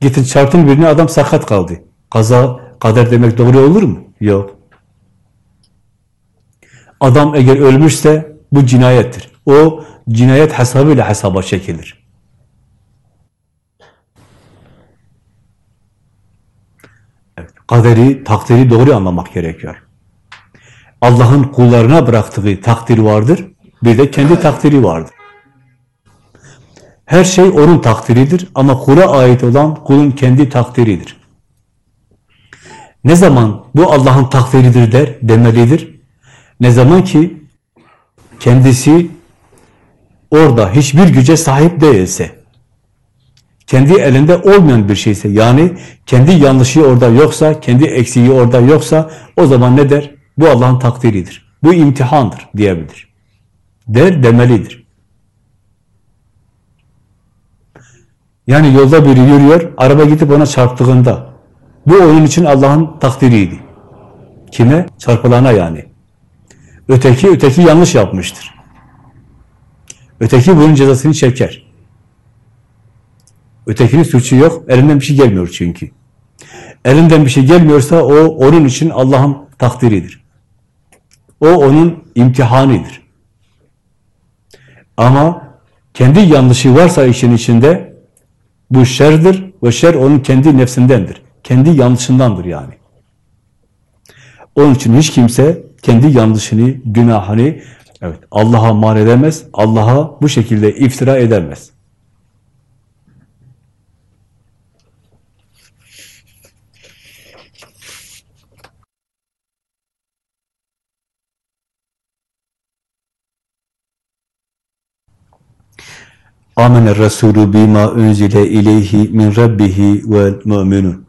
[SPEAKER 2] Gittin çarptın birine adam sakat kaldı. Kaza, kader demek doğru olur mu? Yok. Adam eğer ölmüşse bu cinayettir. O cinayet hesabıyla hesaba çekilir. Evet, kaderi, takdiri doğru anlamak gerekiyor. Allah'ın kullarına bıraktığı takdir vardır, bir de kendi takdiri vardır. Her şey onun takdiridir ama kula ait olan kulun kendi takdiridir. Ne zaman bu Allah'ın takdiridir der, demelidir? Ne zaman ki kendisi orada hiçbir güce sahip değilse, kendi elinde olmayan bir şeyse, yani kendi yanlışı orada yoksa, kendi eksiği orada yoksa, o zaman ne der? Bu Allah'ın takdiridir. Bu imtihandır diyebilir. Der, demelidir. Yani yolda biri yürüyor, araba gidip ona çarptığında, bu onun için Allah'ın takdiriydi. Kime? Çarpılana yani. Öteki, öteki yanlış yapmıştır. Öteki bunun cezasını çeker. Ötekinin suçu yok, elinden bir şey gelmiyor çünkü. Elinden bir şey gelmiyorsa o, onun için Allah'ın takdiridir. O onun imtihanidir. Ama kendi yanlışı varsa işin içinde bu şerdir ve şer onun kendi nefsindendir. Kendi yanlışındandır yani. Onun için hiç kimse kendi yanlışını, günahını evet Allah'a mal edemez, Allah'a bu şekilde iftira edemez. Amener Resulü bima unzile ileyhi min rabbihi vel mu'minun.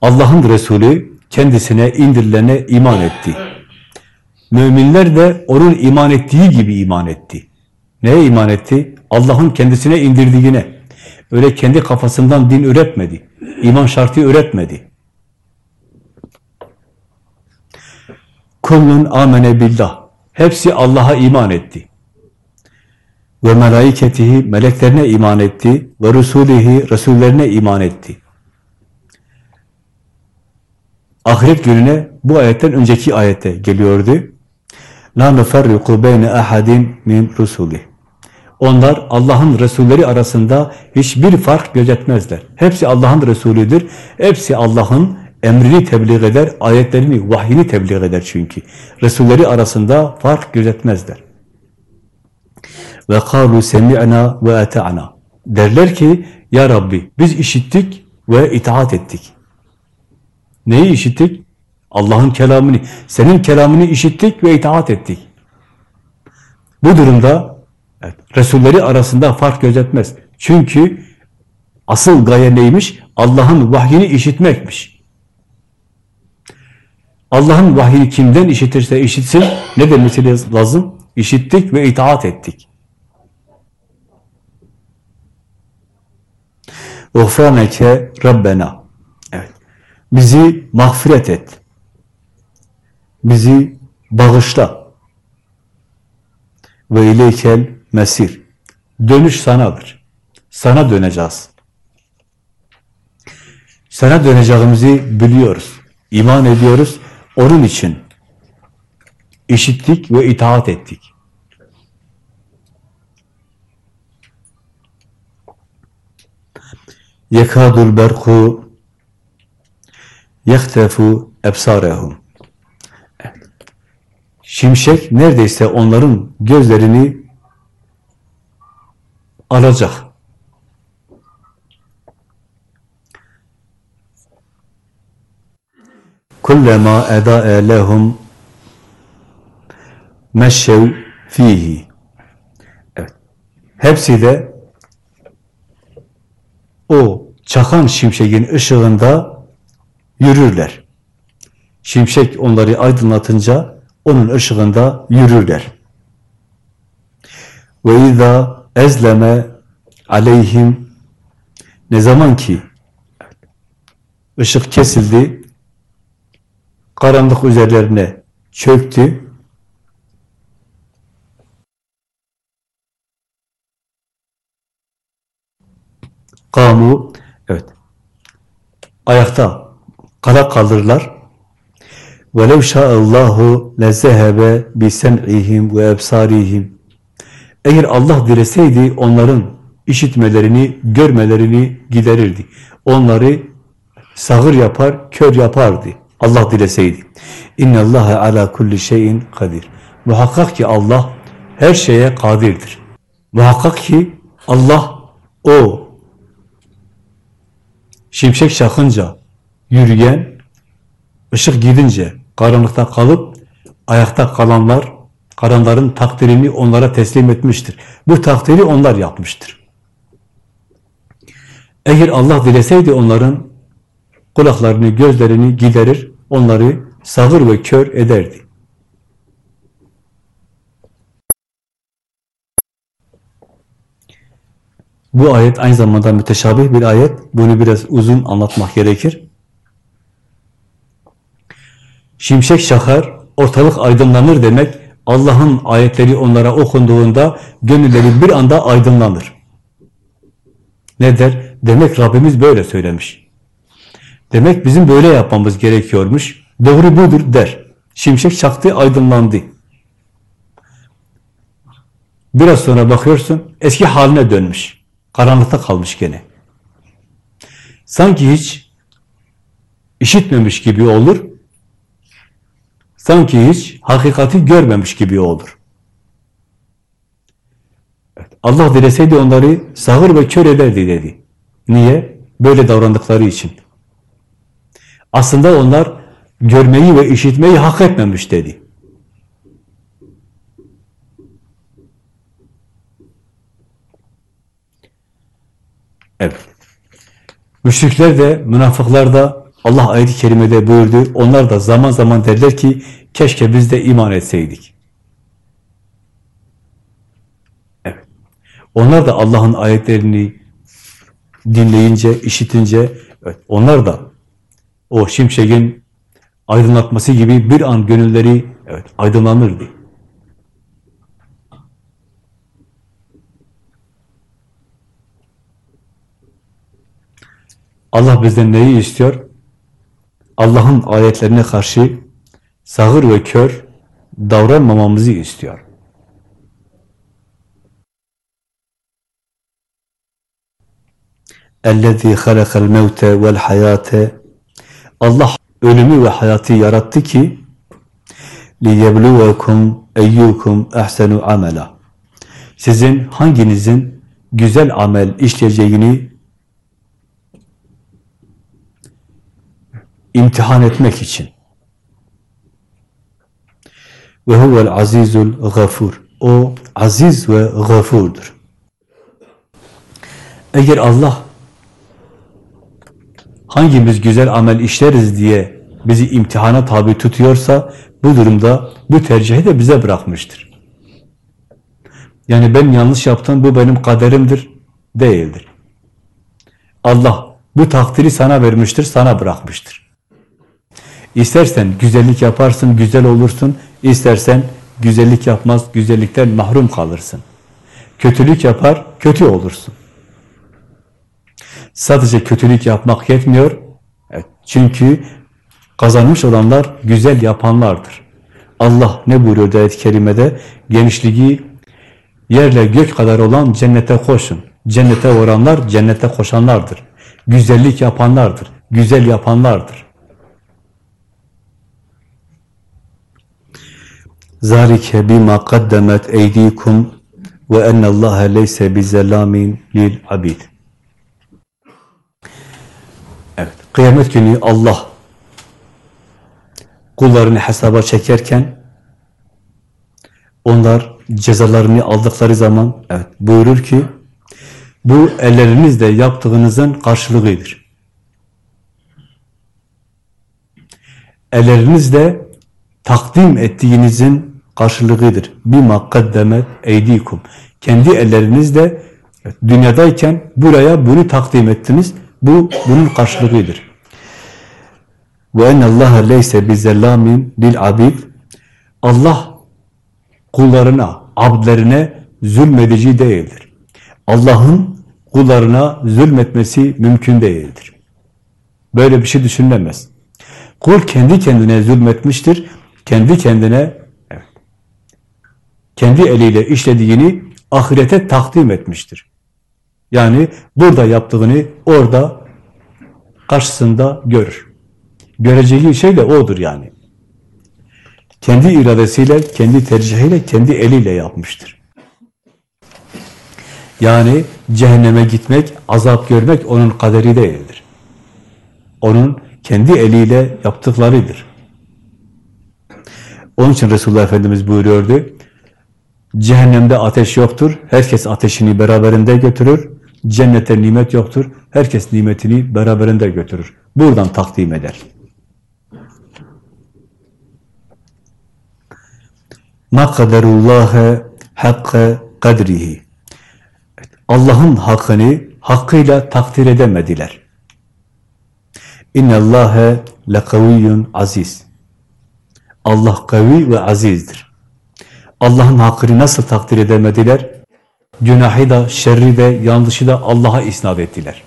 [SPEAKER 2] Allah'ın Resulü kendisine indirilene iman etti. Müminler de onun iman ettiği gibi iman etti. Neye iman etti? Allah'ın kendisine indirdiğine. Öyle kendi kafasından din üretmedi. İman şartı üretmedi. Kullun amene billah. Hepsi Allah'a iman etti ve melaiketihi meleklerine iman etti ve rusulihi resullerine iman etti. Ahiret gününe bu ayetten önceki ayette geliyordu. La nuferriku beyne ahadin min rusuli. Onlar Allah'ın Resulleri arasında hiçbir fark gözetmezler. Hepsi Allah'ın Resulüdür. Hepsi Allah'ın emrini tebliğ eder, ayetlerini, vahyini tebliğ eder çünkü. Resulleri arasında fark gözetmezler ve kalu semi'na ve ata'na. Derler ki ya Rabbi biz işittik ve itaat ettik. Neyi işittik? Allah'ın kelamını, senin kelamını işittik ve itaat ettik. Bu durumda evet, Resulleri arasında fark gözetmez. Çünkü asıl gaye neymiş? Allah'ın vahyini işitmekmiş. Allah'ın vahyini kimden işitirse işitsin ne demesi lazım? İşittik ve itaat ettik. Ufraneke Rabbena. Evet. Bizi mağfiret et. Bizi bağışla. Ve ileykel mesir. Dönüş sanadır. sana döneceğiz. Sana döneceğimizi biliyoruz. iman ediyoruz. Onun için işittik ve itaat ettik. Yekadul berku yehtefu ebsarehum. Şimşek neredeyse onların gözlerini alacak. Kullema eda'e lehum meşşev fihi. Evet. Hepsi de o çakan şimşeğin ışığında yürürler. Şimşek onları aydınlatınca onun ışığında yürürler. Ve izâ ezleme aleyhim ne zaman ki ışık kesildi, karanlık üzerlerine çöktü, kamu ayakta kala kaldırırlar وَلَوْ شَاءَ اللّٰهُ لَزَهَبَ بِسَمْعِهِمْ وَاَبْصَارِهِمْ Eğer Allah dileseydi onların işitmelerini, görmelerini giderirdi. Onları sağır yapar, kör yapardı. Allah dileseydi. اِنَّ اللّٰهَ عَلَى كُلِّ şeyin kadir. Muhakkak ki Allah her şeye kadirdir. Muhakkak ki Allah o şimşek çakınca yürüyen, ışık gidince karanlıkta kalıp ayakta kalanlar, karanların takdirini onlara teslim etmiştir. Bu takdiri onlar yapmıştır. Eğer Allah dileseydi onların kulaklarını, gözlerini giderir, onları sağır ve kör ederdi. Bu ayet aynı zamanda müteşabih bir ayet. Bunu biraz uzun anlatmak gerekir. Şimşek şakar, ortalık aydınlanır demek, Allah'ın ayetleri onlara okunduğunda gönülleri bir anda aydınlanır. Ne der? Demek Rabbimiz böyle söylemiş. Demek bizim böyle yapmamız gerekiyormuş. Doğru budur der. Şimşek çaktı, aydınlandı. Biraz sonra bakıyorsun, eski haline dönmüş. Karanlıkta kalmış gene. Sanki hiç işitmemiş gibi olur. Sanki hiç hakikati görmemiş gibi olur. Allah dileseydi onları sağır ve kör ederdi dedi. Niye? Böyle davrandıkları için. Aslında onlar görmeyi ve işitmeyi hak etmemiş dedi. Evet. Müşrikler de, münafıklar da Allah ayet-i kerimede buyurdu. Onlar da zaman zaman derler ki keşke biz de iman etseydik. Evet. Onlar da Allah'ın ayetlerini dinleyince, işitince evet, onlar da o şimşeğin aydınlatması gibi bir an gönülleri evet, aydınlanırdı. Allah bizden neyi istiyor? Allah'ın ayetlerine karşı sağır ve kör davranmamamızı istiyor. اَلَّذ۪ي خَلَقَ الْمَوْتَ وَالْحَيَاةَ Allah ölümü ve hayatı yarattı ki لِيَبْلُوَكُمْ اَيُّكُمْ اَحْسَنُ عَمَلًا Sizin hanginizin güzel amel işleyeceğini imtihan etmek için. Ve huvel azizul gafur. O aziz ve gafurdur. Eğer Allah hangimiz güzel amel işleriz diye bizi imtihana tabi tutuyorsa bu durumda bu tercihi de bize bırakmıştır. Yani ben yanlış yaptım, bu benim kaderimdir, değildir. Allah bu takdiri sana vermiştir, sana bırakmıştır. İstersen güzellik yaparsın, güzel olursun. İstersen güzellik yapmaz, güzellikten mahrum kalırsın. Kötülük yapar, kötü olursun. Sadece kötülük yapmak yetmiyor. Evet, çünkü kazanmış olanlar güzel yapanlardır. Allah ne buyuruyor ayet-i kerimede? Genişliği yerle gök kadar olan cennete koşun. Cennete oranlar cennete koşanlardır. Güzellik yapanlardır. Güzel yapanlardır. Zalike bima kaddemet eydikum ve ennallaha leyse bizellamin lil abid. Evet, kıyamet günü Allah kullarını hesaba çekerken onlar cezalarını aldıkları zaman evet, buyurur ki bu ellerinizle yaptığınızın karşılığıdır. Ellerinizle takdim ettiğinizin karşılığıdır. Bima kaddemet eydikum. Kendi ellerinizle dünyadayken buraya bunu takdim ettiniz. Bu bunun karşılığıdır. Ve ennallaha leyse bizellamin lil abid. Allah kullarına, abdlerine zulmedici değildir. Allah'ın kullarına zulmetmesi mümkün değildir. Böyle bir şey düşünülemez. Kul kendi kendine zulmetmiştir. Kendi kendine kendi eliyle işlediğini ahirete takdim etmiştir. Yani burada yaptığını orada karşısında görür. Göreceği şey de odur yani. Kendi iradesiyle, kendi tercihiyle, kendi eliyle yapmıştır. Yani cehenneme gitmek, azap görmek onun kaderi değildir. Onun kendi eliyle yaptıklarıdır. Onun için Resulullah Efendimiz buyuruyordu, cehennemde ateş yoktur, herkes ateşini beraberinde götürür, cennete nimet yoktur, herkes nimetini beraberinde götürür. Buradan takdim eder. ma kaderullâhe hakkı kadrihi. Allah'ın hakkını hakkıyla takdir edemediler. İnnallâhe lekaviyyun aziz. Allah kavi ve azizdir. Allah'ın hakkını nasıl takdir edemediler? Günahı da, şerri de, yanlışı da Allah'a isnat ettiler.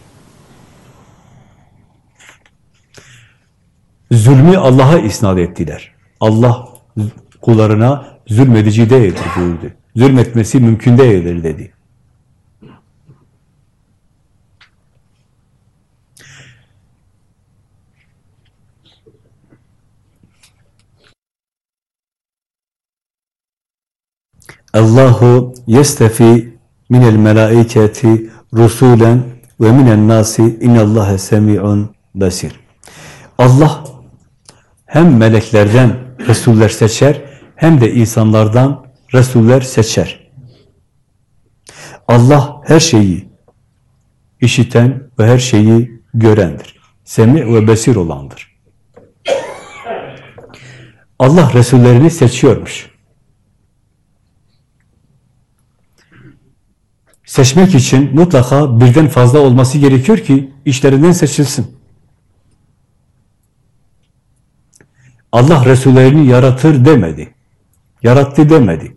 [SPEAKER 2] Zulmü Allah'a isnat ettiler. Allah kullarına zulmedici değildir buyurdu. Zulmetmesi mümkün değildir dedi. Allahu yestefi minel melaiketi rusulen ve minen nasi innallâhe semi'un basir. Allah hem meleklerden Resuller seçer hem de insanlardan Resuller seçer. Allah her şeyi işiten ve her şeyi görendir. Semi ve besir olandır. Allah Resullerini seçiyormuş. Seçmek için mutlaka birden fazla olması gerekiyor ki işlerinden seçilsin. Allah Resullerini yaratır demedi. Yarattı demedi.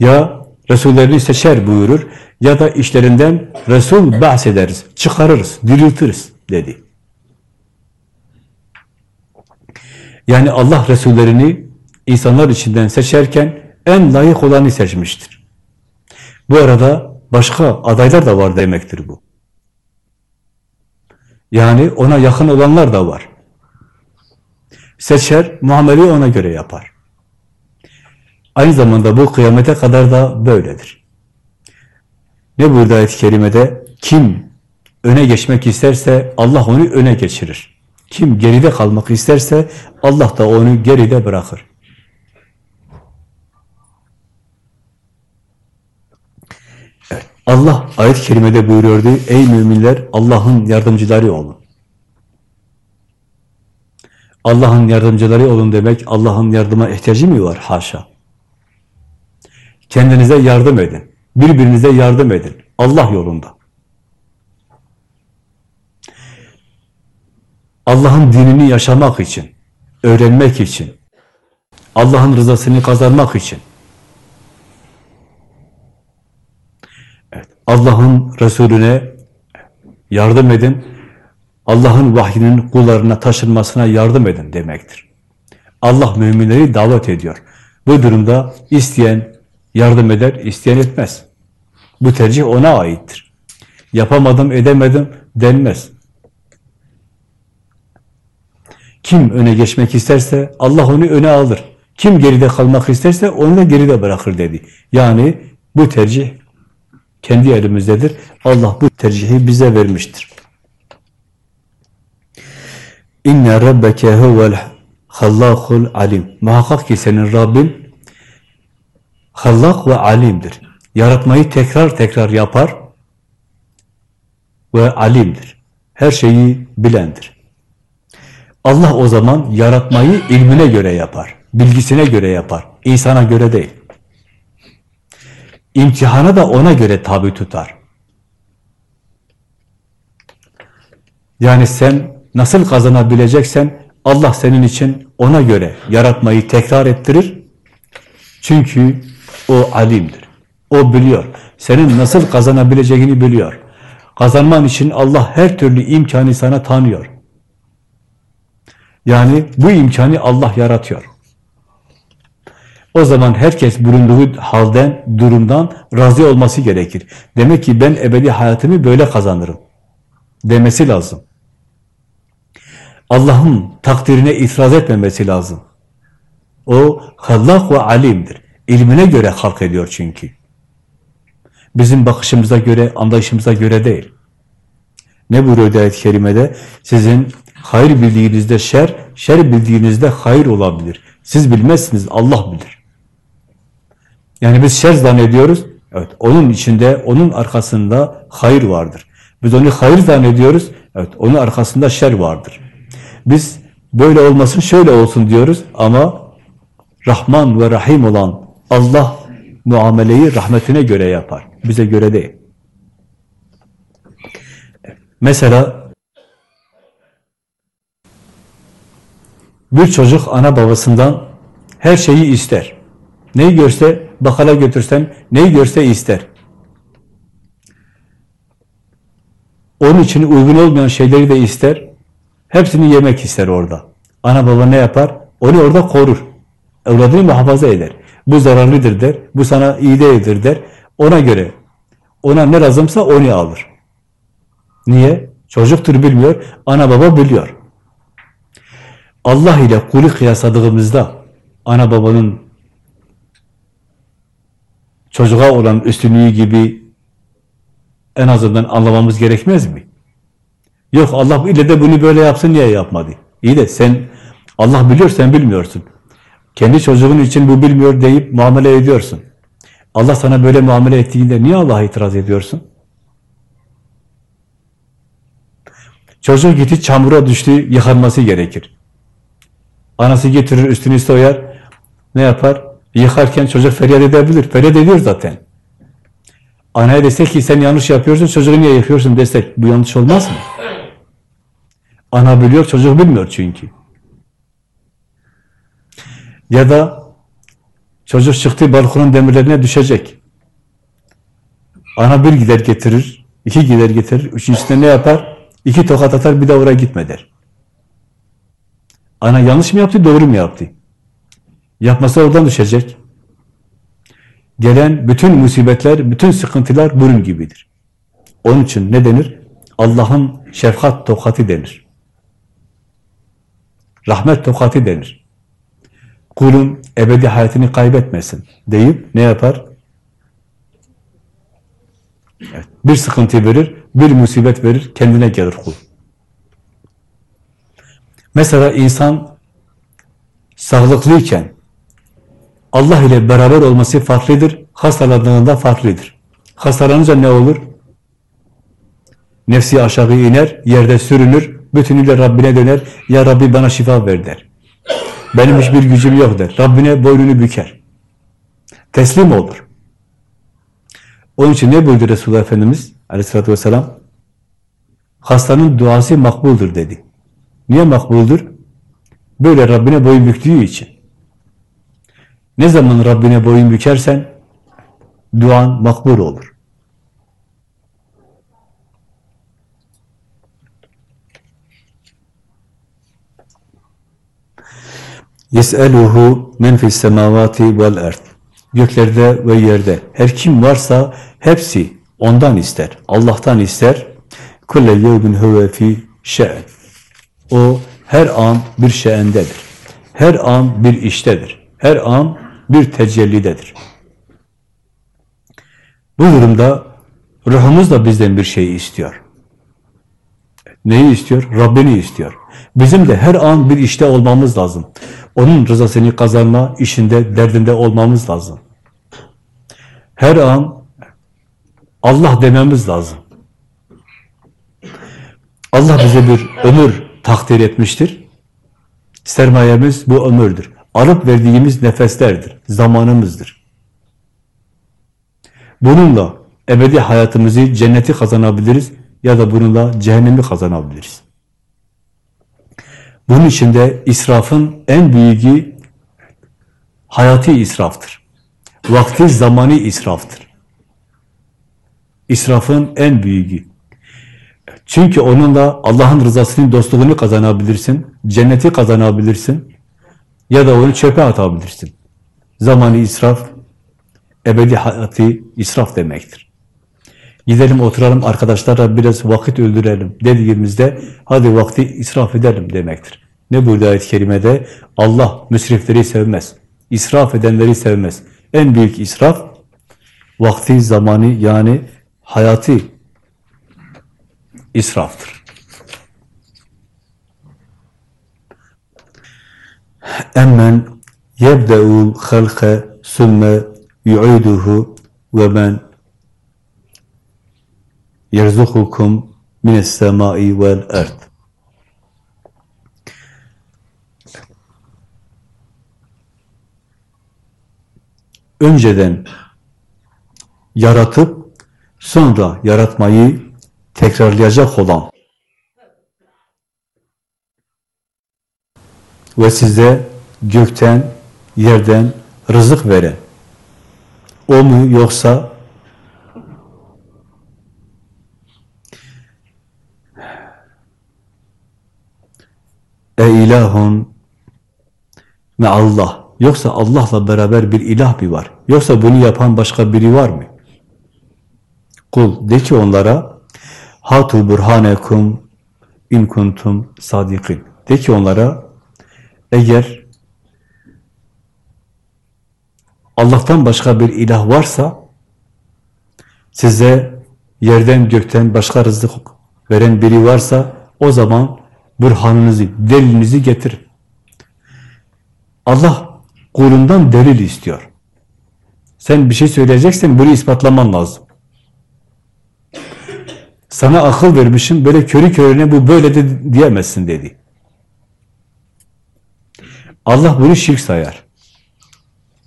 [SPEAKER 2] Ya Resullerini seçer buyurur ya da işlerinden Resul bahsederiz, çıkarırız, diriltiriz dedi. Yani Allah Resullerini insanlar içinden seçerken en layık olanı seçmiştir. Bu arada başka adaylar da var demektir bu. Yani ona yakın olanlar da var. Seçer, muameleyi ona göre yapar. Aynı zamanda bu kıyamete kadar da böyledir. Ne burada ayet-i kerimede? Kim öne geçmek isterse Allah onu öne geçirir. Kim geride kalmak isterse Allah da onu geride bırakır. Allah ayet-i kerimede buyuruyordu, ey müminler Allah'ın yardımcıları olun. Allah'ın yardımcıları olun demek, Allah'ın yardıma ihtiyacı mı var? Haşa. Kendinize yardım edin. Birbirinize yardım edin. Allah yolunda. Allah'ın dinini yaşamak için, öğrenmek için, Allah'ın rızasını kazanmak için. Allah'ın Resulüne Yardım edin. Allah'ın vahyinin kullarına taşınmasına yardım edin demektir. Allah müminleri davet ediyor. Bu durumda isteyen yardım eder, isteyen etmez. Bu tercih ona aittir. Yapamadım, edemedim denmez. Kim öne geçmek isterse Allah onu öne alır. Kim geride kalmak isterse onu da geride bırakır dedi. Yani bu tercih kendi elimizdedir. Allah bu tercihi bize vermiştir. İnne rabbeke huvel hallakul alim. Muhakkak ki senin Rabbin hallak ve alimdir. Yaratmayı tekrar tekrar yapar ve alimdir. Her şeyi bilendir. Allah o zaman yaratmayı ilmine göre yapar. Bilgisine göre yapar. İnsana göre değil. İmtihana da ona göre tabi tutar. Yani sen nasıl kazanabileceksen Allah senin için ona göre yaratmayı tekrar ettirir. Çünkü o alimdir. O biliyor. Senin nasıl kazanabileceğini biliyor. Kazanman için Allah her türlü imkanı sana tanıyor. Yani bu imkanı Allah yaratıyor. O zaman herkes bulunduğu halden, durumdan razı olması gerekir. Demek ki ben ebedi hayatımı böyle kazanırım. Demesi lazım. Allah'ın takdirine itiraz etmemesi lazım. O hallak ve alimdir. İlmine göre halk ediyor çünkü. Bizim bakışımıza göre, anlayışımıza göre değil. Ne buyuruyor ayet-i kerimede? Sizin hayır bildiğinizde şer, şer bildiğinizde hayır olabilir. Siz bilmezsiniz, Allah bilir. Yani biz şer zannediyoruz, evet, onun içinde, onun arkasında hayır vardır. Biz onu hayır zannediyoruz, evet, onun arkasında şer vardır. Biz böyle olmasın, şöyle olsun diyoruz ama Rahman ve Rahim olan Allah muameleyi rahmetine göre yapar. Bize göre değil. Mesela bir çocuk ana babasından her şeyi ister. Neyi görse bakala götürsen, neyi görse ister. Onun için uygun olmayan şeyleri de ister. Hepsini yemek ister orada. Ana baba ne yapar? Onu orada korur. Evladını muhafaza eder. Bu zararlıdır der. Bu sana iyi değildir der. Ona göre ona ne lazımsa onu alır. Niye? Çocuktur bilmiyor. Ana baba biliyor. Allah ile kulü kıyasladığımızda ana babanın çocuğa olan üstünlüğü gibi en azından anlamamız gerekmez mi? Yok Allah ile de bunu böyle yapsın niye yapmadı? İyi de sen Allah biliyor sen bilmiyorsun. Kendi çocuğun için bu bilmiyor deyip muamele ediyorsun. Allah sana böyle muamele ettiğinde niye Allah'a itiraz ediyorsun? Çocuk gitti çamura düştü, yıkanması gerekir. Anası getirir, üstünü soyar. Ne yapar? Yıkarken çocuk feryat edebilir. Feryat ediyor zaten. Anaya desek ki sen yanlış yapıyorsun, çocuğu niye yıkıyorsun desek bu yanlış olmaz mı? Ana biliyor, çocuk bilmiyor çünkü. Ya da çocuk çıktı balkonun demirlerine düşecek. Ana bir gider getirir, iki gider getirir, üçüncüsünde ne yapar? İki tokat atar, bir de oraya gitme der. Ana yanlış mı yaptı, doğru mu yaptı? Yapmasa oradan düşecek. Gelen bütün musibetler, bütün sıkıntılar bunun gibidir. Onun için ne denir? Allah'ın şefkat tokatı denir. Rahmet tokatı denir. Kulum ebedi hayatını kaybetmesin deyip ne yapar? Evet, bir sıkıntı verir, bir musibet verir, kendine gelir kul. Mesela insan sağlıklıyken Allah ile beraber olması farklıdır, hastalandığında farklıdır. Hastalanınca ne olur? Nefsi aşağı iner, yerde sürünür, bütünüyle Rabbine döner, Ya Rabbi bana şifa ver der. Benim hiçbir gücüm yok der. Rabbine boynunu büker. Teslim olur. Onun için ne buyurdu Resulullah Efendimiz aleyhissalatü vesselam? Hastanın duası makbuldur dedi. Niye makbuldur? Böyle Rabbine boyun büktüğü için. Ne zaman Rabbine boyun bükersen duan makbul olur. Yes'eluhu men fis semavati vel erd. Göklerde ve yerde her kim varsa hepsi ondan ister. Allah'tan ister. Kulle yevmin huve fi şe'n. O her an bir şe'endedir. Her an bir iştedir. Her an bir tecellidedir. Bu durumda ruhumuz da bizden bir şey istiyor. Neyi istiyor? Rabbini istiyor. Bizim de her an bir işte olmamız lazım. Onun rızasını kazanma işinde, derdinde olmamız lazım. Her an Allah dememiz lazım. Allah bize bir ömür takdir etmiştir. Sermayemiz bu ömürdür. Alıp verdiğimiz nefeslerdir, zamanımızdır. Bununla ebedi hayatımızı, cenneti kazanabiliriz ya da bununla cehennemi kazanabiliriz. Bunun içinde israfın en büyüğü hayati israftır. Vakti zamanı israftır. İsrafın en büyüğü. Çünkü onunla Allah'ın rızasının dostluğunu kazanabilirsin, cenneti kazanabilirsin ya da onu çöpe atabilirsin. Zamanı israf, ebedi hayatı israf demektir. Gidelim oturalım arkadaşlarla biraz vakit öldürelim dediğimizde hadi vakti israf edelim demektir. Ne burada ayet-i kerimede? Allah müsrifleri sevmez. İsraf edenleri sevmez. En büyük israf vakti, zamanı yani hayatı israftır. Emmen yebde'ul halke sümme yu'iduhu ve men yerzukukum mines semai vel erd. Önceden yaratıp sonra yaratmayı tekrarlayacak olan ve size gökten, yerden rızık veren o mu yoksa e ilahun me Allah yoksa Allah'la beraber bir ilah mı var? Yoksa bunu yapan başka biri var mı? Kul de ki onlara hatu burhanekum in kuntum sadikin. De ki onlara eğer Allah'tan başka bir ilah varsa size yerden gökten başka rızık veren biri varsa o zaman burhanınızı, delilinizi getirin. Allah kulundan delil istiyor. Sen bir şey söyleyeceksen bunu ispatlaman lazım. Sana akıl vermişim, böyle körü körüne bu böyle de diyemezsin dedi. Allah bunu şirk sayar.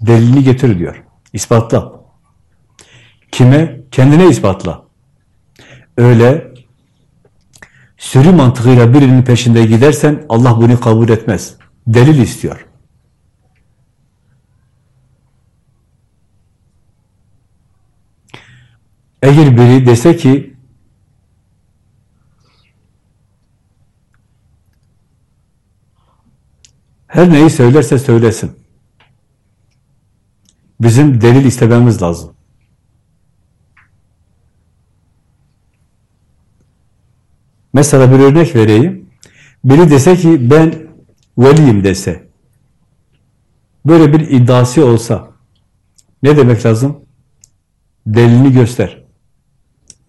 [SPEAKER 2] Delilini getir diyor. İspatla. Kime? Kendine ispatla. Öyle sürü mantığıyla birinin peşinde gidersen Allah bunu kabul etmez. Delil istiyor. Eğer biri dese ki her neyi söylerse söylesin. Bizim delil istememiz lazım. Mesela bir örnek vereyim. Biri dese ki ben veliyim dese. Böyle bir iddiası olsa ne demek lazım? Delilini göster.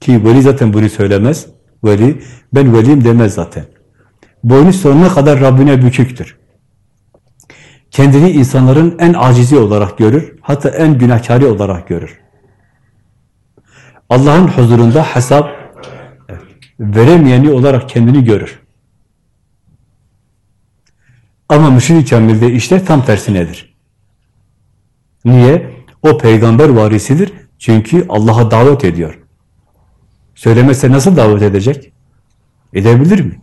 [SPEAKER 2] Ki veli zaten bunu söylemez. Veli, ben veliyim demez zaten. Boynu sonuna kadar Rabbine büküktür. Kendini insanların en acizi olarak görür, hatta en günahkari olarak görür. Allah'ın huzurunda hesap veremeyeni olarak kendini görür. Ama müşid-i kamilde işte tam tersinedir. Niye? O peygamber varisidir. Çünkü Allah'a davet ediyor. Söylemezse nasıl davet edecek? Edebilir mi?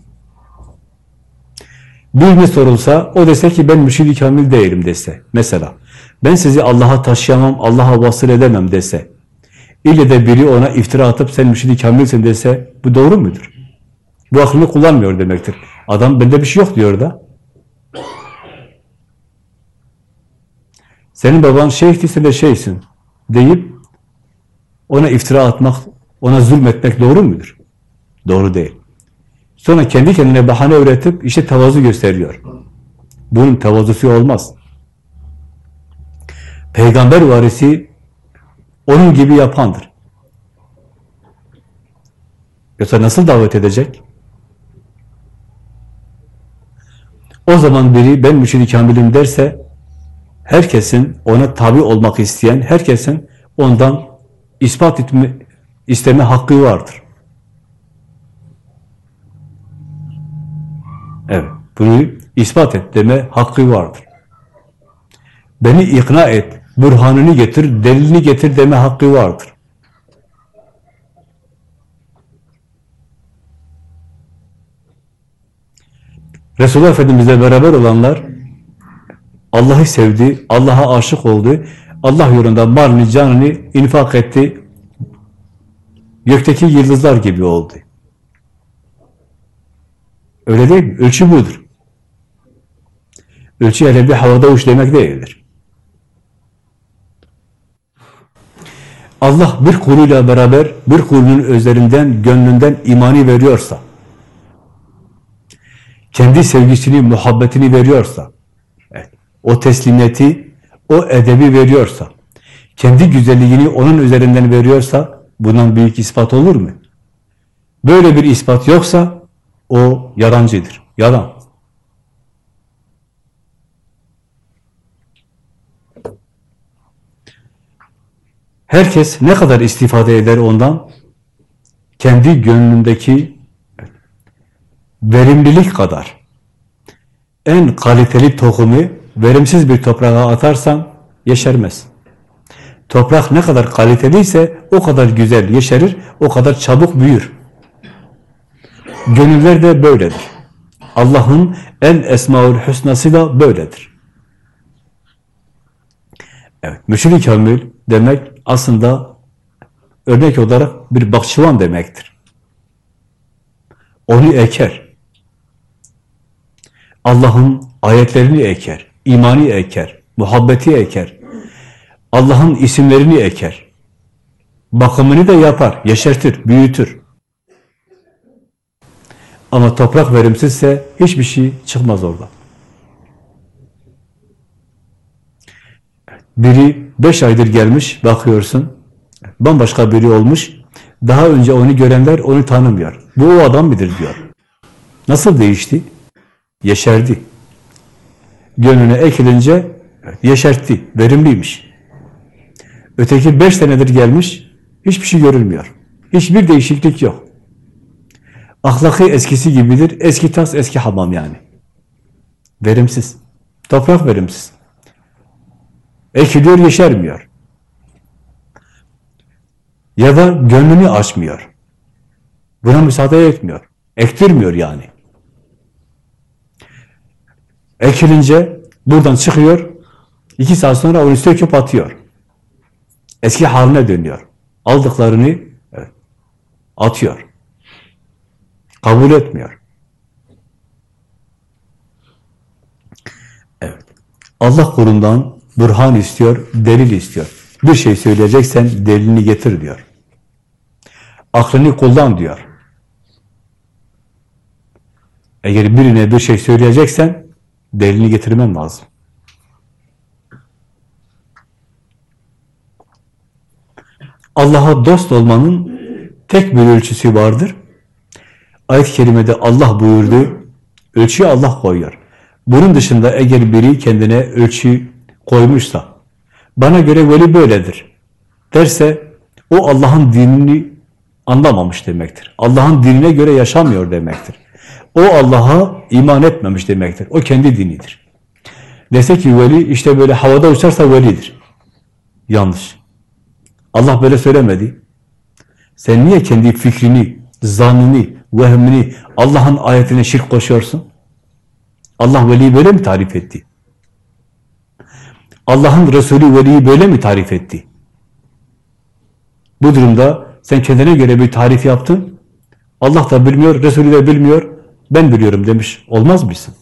[SPEAKER 2] Birine sorulsa, o dese ki ben müşid-i kamil değilim dese, mesela, ben sizi Allah'a taşıyamam, Allah'a vasıl edemem dese, İlle de biri ona iftira atıp sen müşid-i kamilsin dese, bu doğru mudur? Bu aklını kullanmıyor demektir. Adam bende bir şey yok diyor da. senin baban şeyhti sen de şeysin deyip ona iftira atmak, ona zulmetmek doğru mudur? Doğru değil. Sonra kendi kendine bahane üretip işte tavazu gösteriyor. Bunun tavazusu olmaz. Peygamber varisi onun gibi yapandır. Yoksa nasıl davet edecek? O zaman biri ben mürşid-i kamilim derse herkesin ona tabi olmak isteyen herkesin ondan ispat etme, isteme hakkı vardır. Evet, bunu ispat et deme hakkı vardır. Beni ikna et, burhanını getir, delilini getir deme hakkı vardır. Resulullah Efendimizle beraber olanlar Allah'ı sevdi, Allah'a aşık oldu, Allah yolunda malını, canını infak etti, gökteki yıldızlar gibi oldu. Öyle değil mi? Ölçü budur. Ölçü hele bir havada uç demek değildir. Allah bir kuluyla beraber bir kulunun özlerinden, gönlünden imani veriyorsa, kendi sevgisini, muhabbetini veriyorsa, o teslimiyeti, o edebi veriyorsa, kendi güzelliğini onun üzerinden veriyorsa, bundan büyük ispat olur mu? Böyle bir ispat yoksa, o yalancıdır. Yalan. Herkes ne kadar istifade eder ondan? Kendi gönlündeki verimlilik kadar. En kaliteli tohumu verimsiz bir toprağa atarsan yeşermez. Toprak ne kadar kaliteliyse o kadar güzel yeşerir, o kadar çabuk büyür. Gönüller de böyledir. Allah'ın en esmaül hüsnası da böyledir. Evet, müşrik kamil demek aslında örnek olarak bir bakçıvan demektir. Onu eker. Allah'ın ayetlerini eker, imani eker, muhabbeti eker, Allah'ın isimlerini eker. Bakımını da yapar, yeşertir, büyütür. Ama toprak verimsizse hiçbir şey çıkmaz orada. Biri beş aydır gelmiş, bakıyorsun, bambaşka biri olmuş, daha önce onu görenler onu tanımıyor. Bu o adam midir diyor. Nasıl değişti? Yeşerdi. Gönlüne ekilince yeşertti, verimliymiş. Öteki beş senedir gelmiş, hiçbir şey görülmüyor. Hiçbir değişiklik yok. Ahlakı eskisi gibidir, eski tas, eski hamam yani. Verimsiz. Toprak verimsiz. Ekiliyor, yeşermiyor. Ya da gönlünü açmıyor. Buna müsaade etmiyor. Ektirmiyor yani. Ekilince buradan çıkıyor, iki saat sonra onu söküp atıyor. Eski haline dönüyor. Aldıklarını atıyor. Kabul etmiyor. Evet. Allah kurundan burhan istiyor, delil istiyor. Bir şey söyleyeceksen delilini getir diyor. Aklını kullan diyor. Eğer birine bir şey söyleyeceksen delilini getirmen lazım. Allah'a dost olmanın tek bir ölçüsü vardır. Ayet-i kerimede Allah buyurdu, ölçüyü Allah koyuyor. Bunun dışında eğer biri kendine ölçü koymuşsa, bana göre veli böyledir derse, o Allah'ın dinini anlamamış demektir. Allah'ın dinine göre yaşamıyor demektir. O Allah'a iman etmemiş demektir. O kendi dinidir. Dese ki veli işte böyle havada uçarsa velidir. Yanlış. Allah böyle söylemedi. Sen niye kendi fikrini, zannını, vehmini Allah'ın ayetine şirk koşuyorsun? Allah veliyi böyle mi tarif etti? Allah'ın Resulü veliyi böyle mi tarif etti? Bu durumda sen kendine göre bir tarif yaptın. Allah da bilmiyor, Resulü de bilmiyor. Ben biliyorum demiş. Olmaz mısın?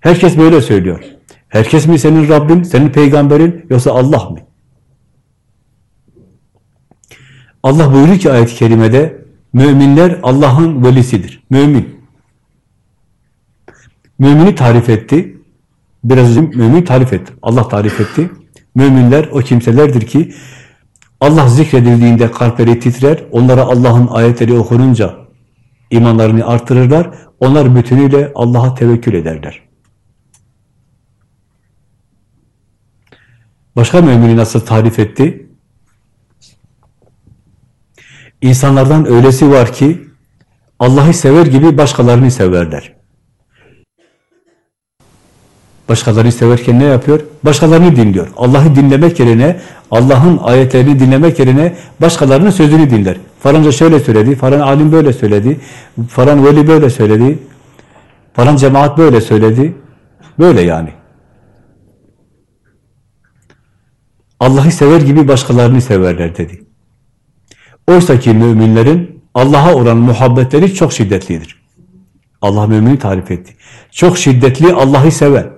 [SPEAKER 2] Herkes böyle söylüyor. Herkes mi senin Rabbin, senin peygamberin yoksa Allah mı? Allah buyuruyor ki ayet-i kerimede müminler Allah'ın velisidir. Mümin. Mümini tarif etti. Biraz önce mümin tarif etti. Allah tarif etti. Müminler o kimselerdir ki Allah zikredildiğinde kalpleri titrer. Onlara Allah'ın ayetleri okununca imanlarını artırırlar. Onlar bütünüyle Allah'a tevekkül ederler. Başka mümini nasıl tarif etti? İnsanlardan öylesi var ki Allah'ı sever gibi başkalarını severler. Başkalarını severken ne yapıyor? Başkalarını dinliyor. Allah'ı dinlemek yerine, Allah'ın ayetlerini dinlemek yerine başkalarının sözünü dinler. Falanca şöyle söyledi, falan alim böyle söyledi, falan veli böyle söyledi, falan cemaat böyle söyledi. Böyle yani. Allah'ı sever gibi başkalarını severler dedi. Oysa ki müminlerin Allah'a olan muhabbetleri çok şiddetlidir. Allah mümini tarif etti. Çok şiddetli Allah'ı sever.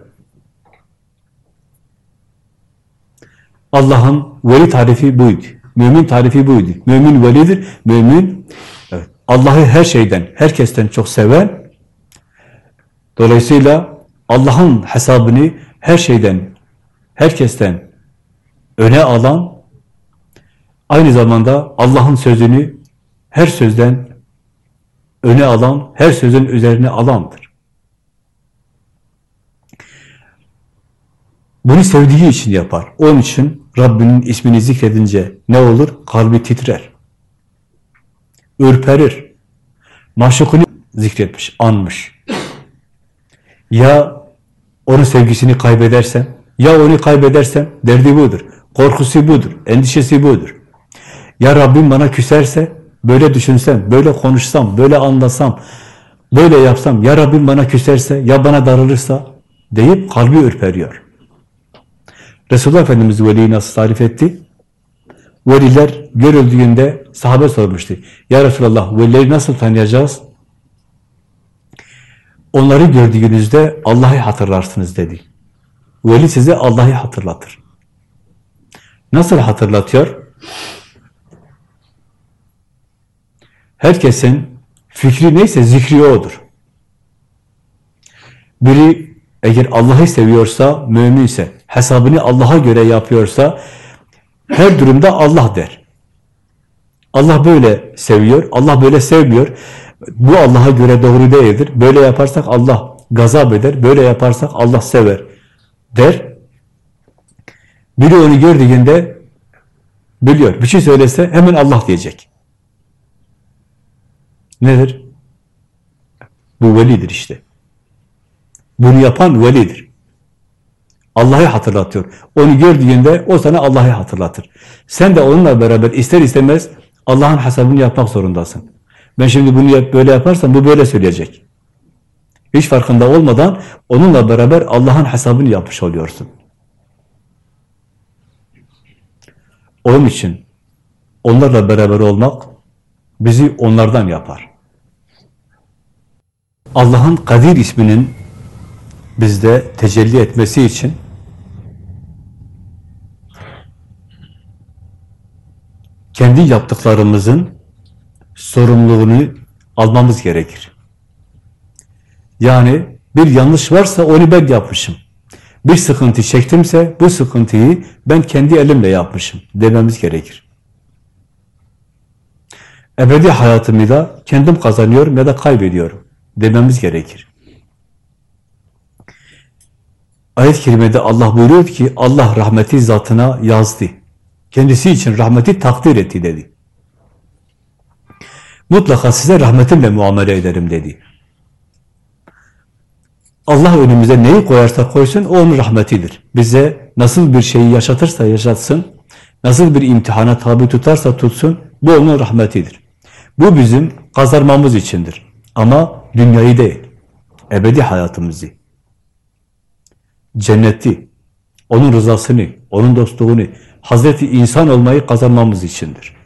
[SPEAKER 2] Allah'ın veli tarifi buydu. Mümin tarifi buydu. Mümin velidir. Mümin evet, Allah'ı her şeyden, herkesten çok seven. Dolayısıyla Allah'ın hesabını her şeyden, herkesten öne alan, aynı zamanda Allah'ın sözünü her sözden öne alan, her sözün üzerine alandır. Bunu sevdiği için yapar. Onun için Rabbinin ismini zikredince ne olur? Kalbi titrer. Ürperir. Maşukunu zikretmiş, anmış. Ya onun sevgisini kaybedersem, ya onu kaybedersem derdi budur. Korkusu budur, endişesi budur. Ya Rabbim bana küserse, böyle düşünsem, böyle konuşsam, böyle anlasam, böyle yapsam, ya Rabbim bana küserse, ya bana darılırsa deyip kalbi ürperiyor. Resulullah Efendimiz veliyi nasıl tarif etti? Veliler görüldüğünde sahabe sormuştu. Ya Resulallah velileri nasıl tanıyacağız? Onları gördüğünüzde Allah'ı hatırlarsınız dedi. Veli size Allah'ı hatırlatır. Nasıl hatırlatıyor? Herkesin fikri neyse zikri odur. Biri eğer Allah'ı seviyorsa, müminse, hesabını Allah'a göre yapıyorsa, her durumda Allah der. Allah böyle seviyor, Allah böyle sevmiyor. Bu Allah'a göre doğru değildir. Böyle yaparsak Allah gazap eder, böyle yaparsak Allah sever der. Biri onu gördüğünde biliyor. Bir şey söylese hemen Allah diyecek. Nedir? Bu velidir işte. Bunu yapan velidir. Allah'ı hatırlatıyor. Onu gördüğünde o sana Allah'ı hatırlatır. Sen de onunla beraber ister istemez Allah'ın hesabını yapmak zorundasın. Ben şimdi bunu böyle yaparsam bu böyle söyleyecek. Hiç farkında olmadan onunla beraber Allah'ın hesabını yapmış oluyorsun. Onun için onlarla beraber olmak bizi onlardan yapar. Allah'ın Kadir isminin bizde tecelli etmesi için kendi yaptıklarımızın sorumluluğunu almamız gerekir. Yani bir yanlış varsa onu ben yapmışım. Bir sıkıntı çektimse bu sıkıntıyı ben kendi elimle yapmışım dememiz gerekir. Ebedi hayatımı da kendim kazanıyorum ya da kaybediyorum dememiz gerekir. Ayet-i kerimede Allah buyuruyor ki Allah rahmeti zatına yazdı. Kendisi için rahmeti takdir etti dedi. Mutlaka size rahmetimle muamele ederim dedi. Allah önümüze neyi koyarsa koysun o onun rahmetidir. Bize nasıl bir şeyi yaşatırsa yaşatsın, nasıl bir imtihana tabi tutarsa tutsun, bu onun rahmetidir. Bu bizim kazanmamız içindir. Ama dünyayı değil, ebedi hayatımızı, cenneti, onun rızasını, onun dostluğunu, Hazreti insan olmayı kazanmamız içindir.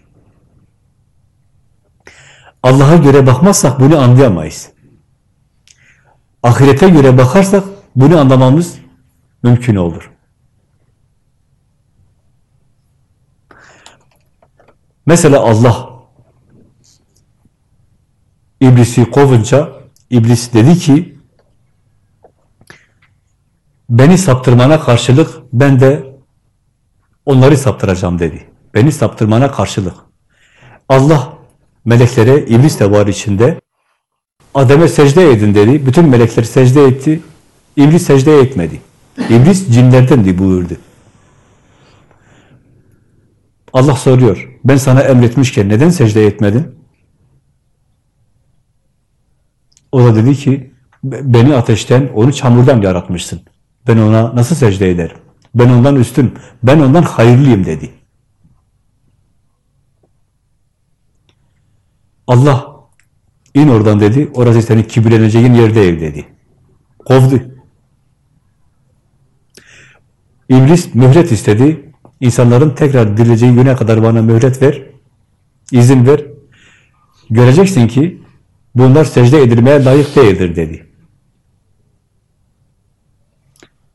[SPEAKER 2] Allah'a göre bakmazsak bunu anlayamayız. Ahirete göre bakarsak bunu anlamamız mümkün olur. Mesela Allah İblisi kovunca İblis dedi ki beni saptırmana karşılık ben de onları saptıracağım dedi. Beni saptırmana karşılık. Allah meleklere, iblis de var içinde. Adem'e secde edin dedi. Bütün melekler secde etti. İblis secde etmedi. İblis cinlerdendi buyurdu. Allah soruyor. Ben sana emretmişken neden secde etmedin? O da dedi ki beni ateşten, onu çamurdan yaratmışsın. Ben ona nasıl secde ederim? Ben ondan üstün, ben ondan hayırlıyım dedi. Allah in oradan dedi, orası senin kibirleneceğin yer değil dedi. Kovdu. İblis mühlet istedi. İnsanların tekrar dirileceği güne kadar bana mühlet ver, izin ver. Göreceksin ki bunlar secde edilmeye layık değildir dedi.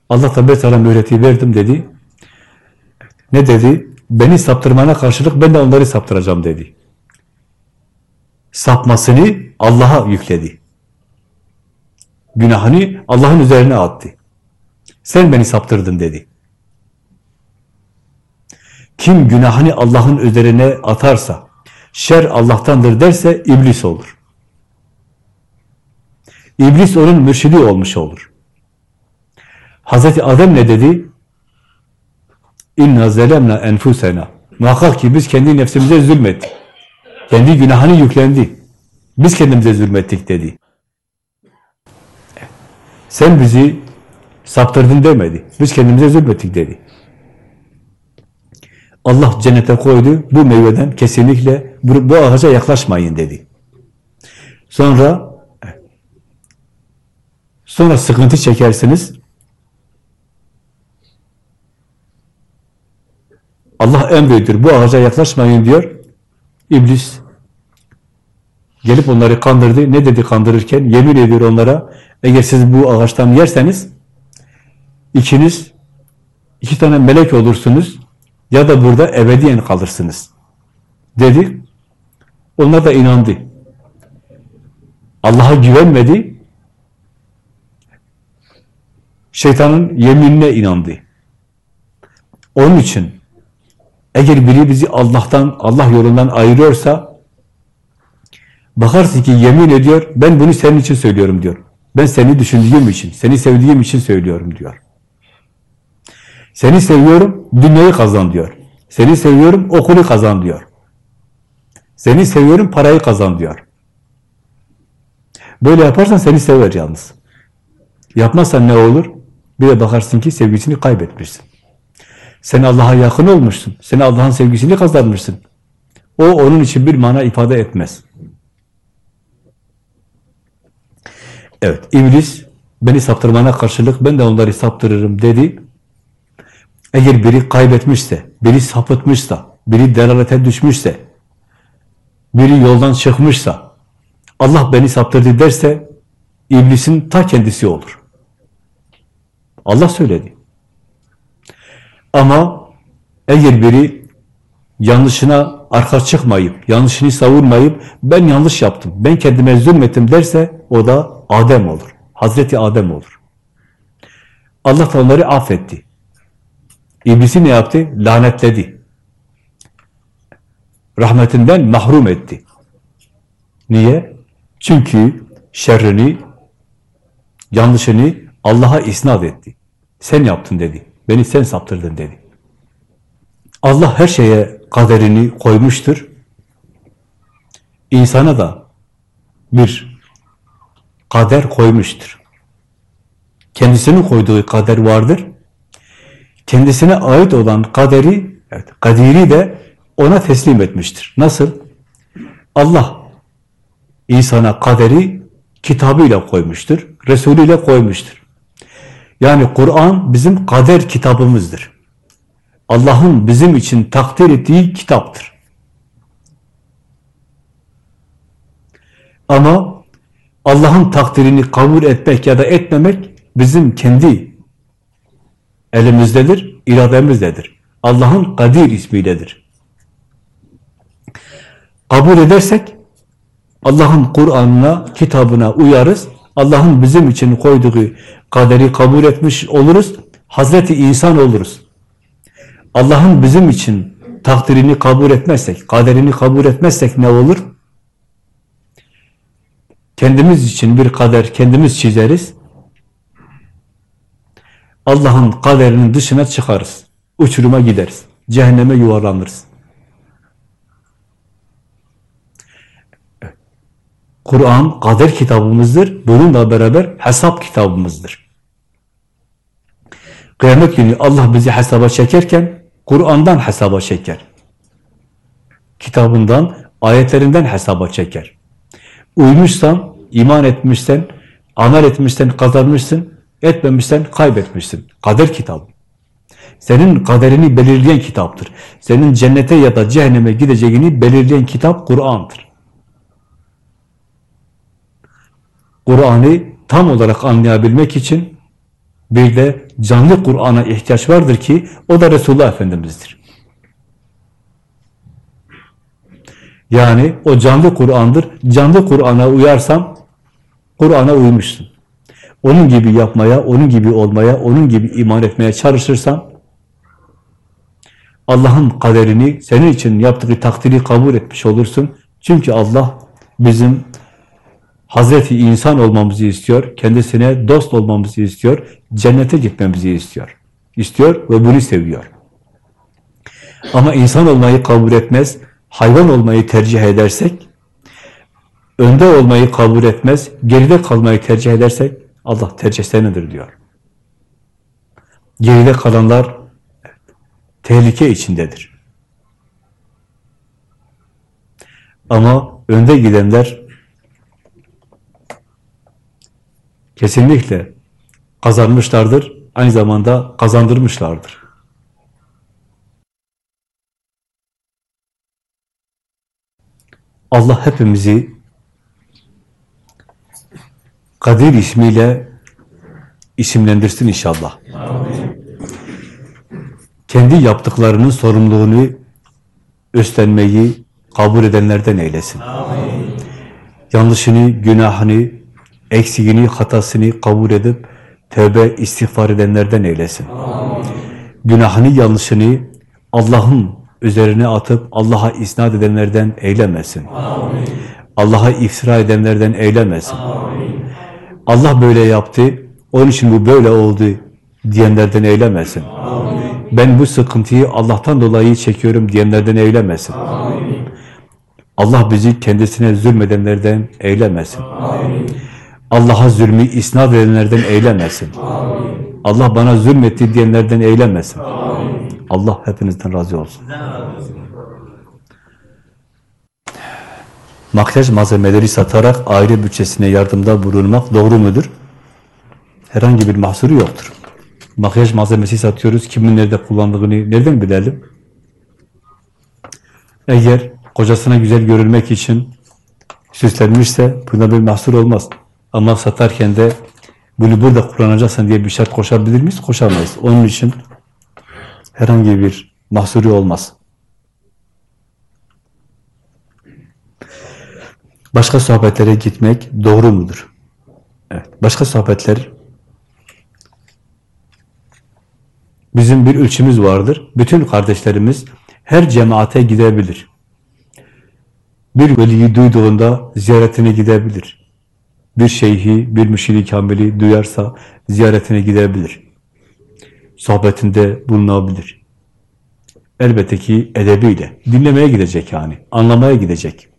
[SPEAKER 2] Allah ben sana mühreti verdim dedi. Ne dedi? Beni saptırmana karşılık ben de onları saptıracağım dedi. Sapmasını Allah'a yükledi. Günahını Allah'ın üzerine attı. Sen beni saptırdın dedi. Kim günahını Allah'ın üzerine atarsa, şer Allah'tandır derse iblis olur. İblis onun mürşidi olmuş olur. Hazreti Adem ne dedi? İnna zelemna enfusena. Muhakkak ki biz kendi nefsimize zulmettik. Kendi günahını yüklendi. Biz kendimize zulmettik dedi. Sen bizi saptırdın demedi. Biz kendimize zulmettik dedi. Allah cennete koydu. Bu meyveden kesinlikle bu, bu ağaca yaklaşmayın dedi. Sonra sonra sıkıntı çekersiniz. Allah emrediyor. Bu ağaca yaklaşmayın diyor. İblis gelip onları kandırdı. Ne dedi kandırırken? Yemin ediyor onlara. Eğer siz bu ağaçtan yerseniz ikiniz iki tane melek olursunuz ya da burada ebediyen kalırsınız. Dedi. Onlar da inandı. Allah'a güvenmedi. Şeytanın yeminine inandı. Onun için eğer biri bizi Allah'tan, Allah yolundan ayırıyorsa bakarsın ki yemin ediyor, ben bunu senin için söylüyorum diyor. Ben seni düşündüğüm için, seni sevdiğim için söylüyorum diyor. Seni seviyorum, dünyayı kazan diyor. Seni seviyorum, okulu kazan diyor. Seni seviyorum, parayı kazan diyor. Böyle yaparsan seni sever yalnız. Yapmazsan ne olur? Bir de bakarsın ki sevgisini kaybetmişsin. Sen Allah'a yakın olmuşsun. Sen Allah'ın sevgisini kazanmışsın. O onun için bir mana ifade etmez. Evet, İblis beni saptırmana karşılık ben de onları saptırırım dedi. Eğer biri kaybetmişse, biri sapıtmışsa, biri delalete düşmüşse, biri yoldan çıkmışsa, Allah beni saptırdı derse, iblisin ta kendisi olur. Allah söyledi. Ama eğer biri yanlışına arka çıkmayıp, yanlışını savurmayıp, ben yanlış yaptım, ben kendime zulmettim derse, o da Adem olur. Hazreti Adem olur. Allah da onları affetti. İblisi ne yaptı? Lanetledi. Rahmetinden mahrum etti. Niye? Çünkü şerrini, yanlışını Allah'a isnat etti. Sen yaptın dedi. Beni sen saptırdın dedi. Allah her şeye kaderini koymuştur. İnsana da bir kader koymuştur. Kendisinin koyduğu kader vardır kendisine ait olan kaderi, evet, kadiri de ona teslim etmiştir. Nasıl? Allah insana kaderi kitabıyla koymuştur, Resulü ile koymuştur. Yani Kur'an bizim kader kitabımızdır. Allah'ın bizim için takdir ettiği kitaptır. Ama Allah'ın takdirini kabul etmek ya da etmemek bizim kendi elimizdedir, irademizdedir. Allah'ın Kadir ismiyledir. Kabul edersek Allah'ın Kur'an'ına, kitabına uyarız. Allah'ın bizim için koyduğu kaderi kabul etmiş oluruz. Hazreti insan oluruz. Allah'ın bizim için takdirini kabul etmezsek, kaderini kabul etmezsek ne olur? Kendimiz için bir kader kendimiz çizeriz. Allah'ın kaderinin dışına çıkarız. Uçuruma gideriz. Cehenneme yuvarlanırız. Kur'an kader kitabımızdır. Bununla beraber hesap kitabımızdır. Kıyamet günü Allah bizi hesaba çekerken Kur'an'dan hesaba çeker. Kitabından, ayetlerinden hesaba çeker. Uymuşsan, iman etmişsen, amel etmişsen kazanmışsın, etmemişsen kaybetmişsin. Kader kitabı. Senin kaderini belirleyen kitaptır. Senin cennete ya da cehenneme gideceğini belirleyen kitap Kur'an'dır. Kur'an'ı tam olarak anlayabilmek için bir de canlı Kur'an'a ihtiyaç vardır ki o da Resulullah Efendimiz'dir. Yani o canlı Kur'an'dır. Canlı Kur'an'a uyarsam Kur'an'a uymuşsun. Onun gibi yapmaya, onun gibi olmaya, onun gibi iman etmeye çalışırsan Allah'ın kaderini senin için yaptığı takdiri kabul etmiş olursun. Çünkü Allah bizim Hazreti insan olmamızı istiyor, kendisine dost olmamızı istiyor, cennete gitmemizi istiyor. İstiyor ve bunu seviyor. Ama insan olmayı kabul etmez, hayvan olmayı tercih edersek, önde olmayı kabul etmez, geride kalmayı tercih edersek, Allah tercih senedir diyor. Geride kalanlar tehlike içindedir. Ama önde gidenler kesinlikle kazanmışlardır, aynı zamanda kazandırmışlardır. Allah hepimizi Kadir ismiyle isimlendirsin inşallah. Amin. Kendi yaptıklarının sorumluluğunu üstlenmeyi kabul edenlerden eylesin. Amin. Yanlışını, günahını, eksiğini, hatasını kabul edip tövbe, istiğfar edenlerden eylesin. Amin. Günahını, yanlışını Allah'ın üzerine atıp Allah'a isnat edenlerden eylemesin. Allah'a iftira edenlerden eylemesin. Amin. Allah böyle yaptı, onun için bu böyle oldu diyenlerden eylemesin. Amin. Ben bu sıkıntıyı Allah'tan dolayı çekiyorum diyenlerden eylemesin. Amin. Allah bizi kendisine zulmedenlerden eylemesin. Allah'a zulmü isnat edenlerden eylemesin. Amin. Allah bana zulmetti diyenlerden eylemesin. Amin. Allah hepinizden razı olsun. Makyaj malzemeleri satarak aile bütçesine yardımda bulunmak doğru mudur? Herhangi bir mahsuru yoktur. Makyaj malzemesi satıyoruz. Kimin nerede kullandığını nereden bilelim? Eğer kocasına güzel görülmek için süslenmişse buna bir mahsur olmaz. Ama satarken de bunu burada kullanacaksın diye bir şart koşabilir miyiz? Koşamayız. Onun için herhangi bir mahsuru olmaz. Başka sohbetlere gitmek doğru mudur? Evet. Başka sohbetler bizim bir ölçümüz vardır. Bütün kardeşlerimiz her cemaate gidebilir. Bir veliyi duyduğunda ziyaretine gidebilir. Bir şeyhi, bir müşiri kamili duyarsa ziyaretine gidebilir. Sohbetinde bulunabilir. Elbette ki edebiyle. Dinlemeye gidecek yani. Anlamaya gidecek.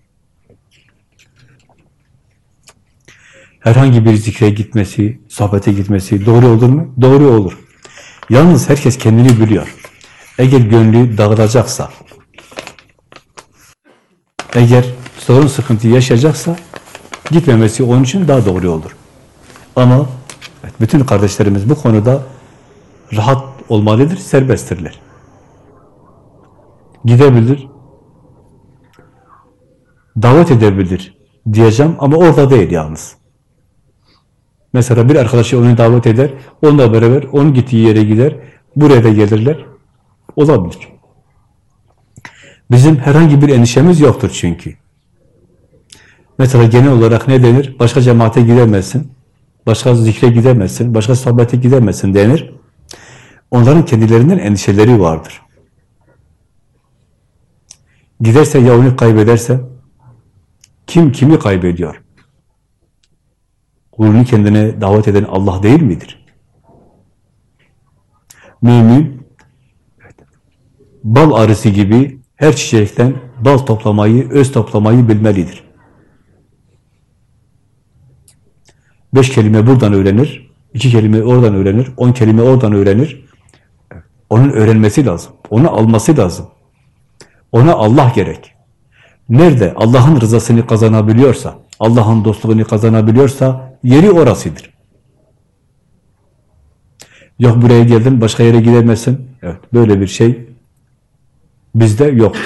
[SPEAKER 2] herhangi bir zikre gitmesi, sohbete gitmesi doğru olur mu? Doğru olur. Yalnız herkes kendini biliyor. Eğer gönlü dağılacaksa, eğer sorun sıkıntı yaşayacaksa gitmemesi onun için daha doğru olur. Ama evet, bütün kardeşlerimiz bu konuda rahat olmalıdır, serbesttirler. Gidebilir, davet edebilir diyeceğim ama orada değil yalnız. Mesela bir arkadaşı onu davet eder, onunla beraber onun gittiği yere gider, buraya da gelirler. Olabilir. Bizim herhangi bir endişemiz yoktur çünkü. Mesela genel olarak ne denir? Başka cemaate gidemezsin, başka zikre gidemezsin, başka sohbete gidemezsin denir. Onların kendilerinden endişeleri vardır. Giderse ya onu kaybederse, kim kimi kaybediyor? Kulunu kendine davet eden Allah değil midir? Mümin, bal arısı gibi her çiçekten bal toplamayı, öz toplamayı bilmelidir. Beş kelime buradan öğrenir, iki kelime oradan öğrenir, on kelime oradan öğrenir. Onun öğrenmesi lazım, onu alması lazım. Ona Allah gerek. Nerede Allah'ın rızasını kazanabiliyorsa, Allah'ın dostluğunu kazanabiliyorsa yeri orasıdır. Yok buraya geldin, başka yere gidemezsin. Evet, böyle bir şey bizde yok.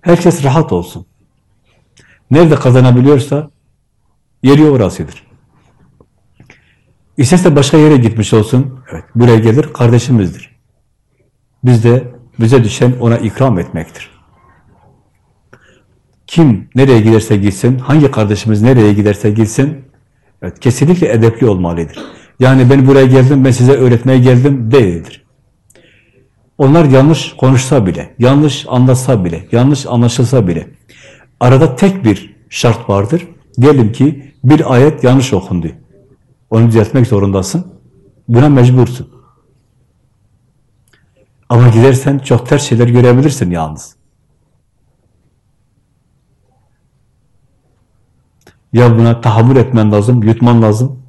[SPEAKER 2] Herkes rahat olsun. Nerede kazanabiliyorsa yeri orasıdır. İsterse başka yere gitmiş olsun. Evet, buraya gelir, kardeşimizdir. Biz de bize düşen ona ikram etmektir. Kim nereye giderse gitsin, hangi kardeşimiz nereye giderse gitsin, evet, kesinlikle edepli olmalıdır. Yani ben buraya geldim, ben size öğretmeye geldim değildir. Onlar yanlış konuşsa bile, yanlış anlatsa bile, yanlış anlaşılsa bile, arada tek bir şart vardır. Diyelim ki bir ayet yanlış okundu. Onu düzeltmek zorundasın. Buna mecbursun. Ama gidersen çok ters şeyler görebilirsin yalnız. Ya buna tahammül etmen lazım, yutman lazım.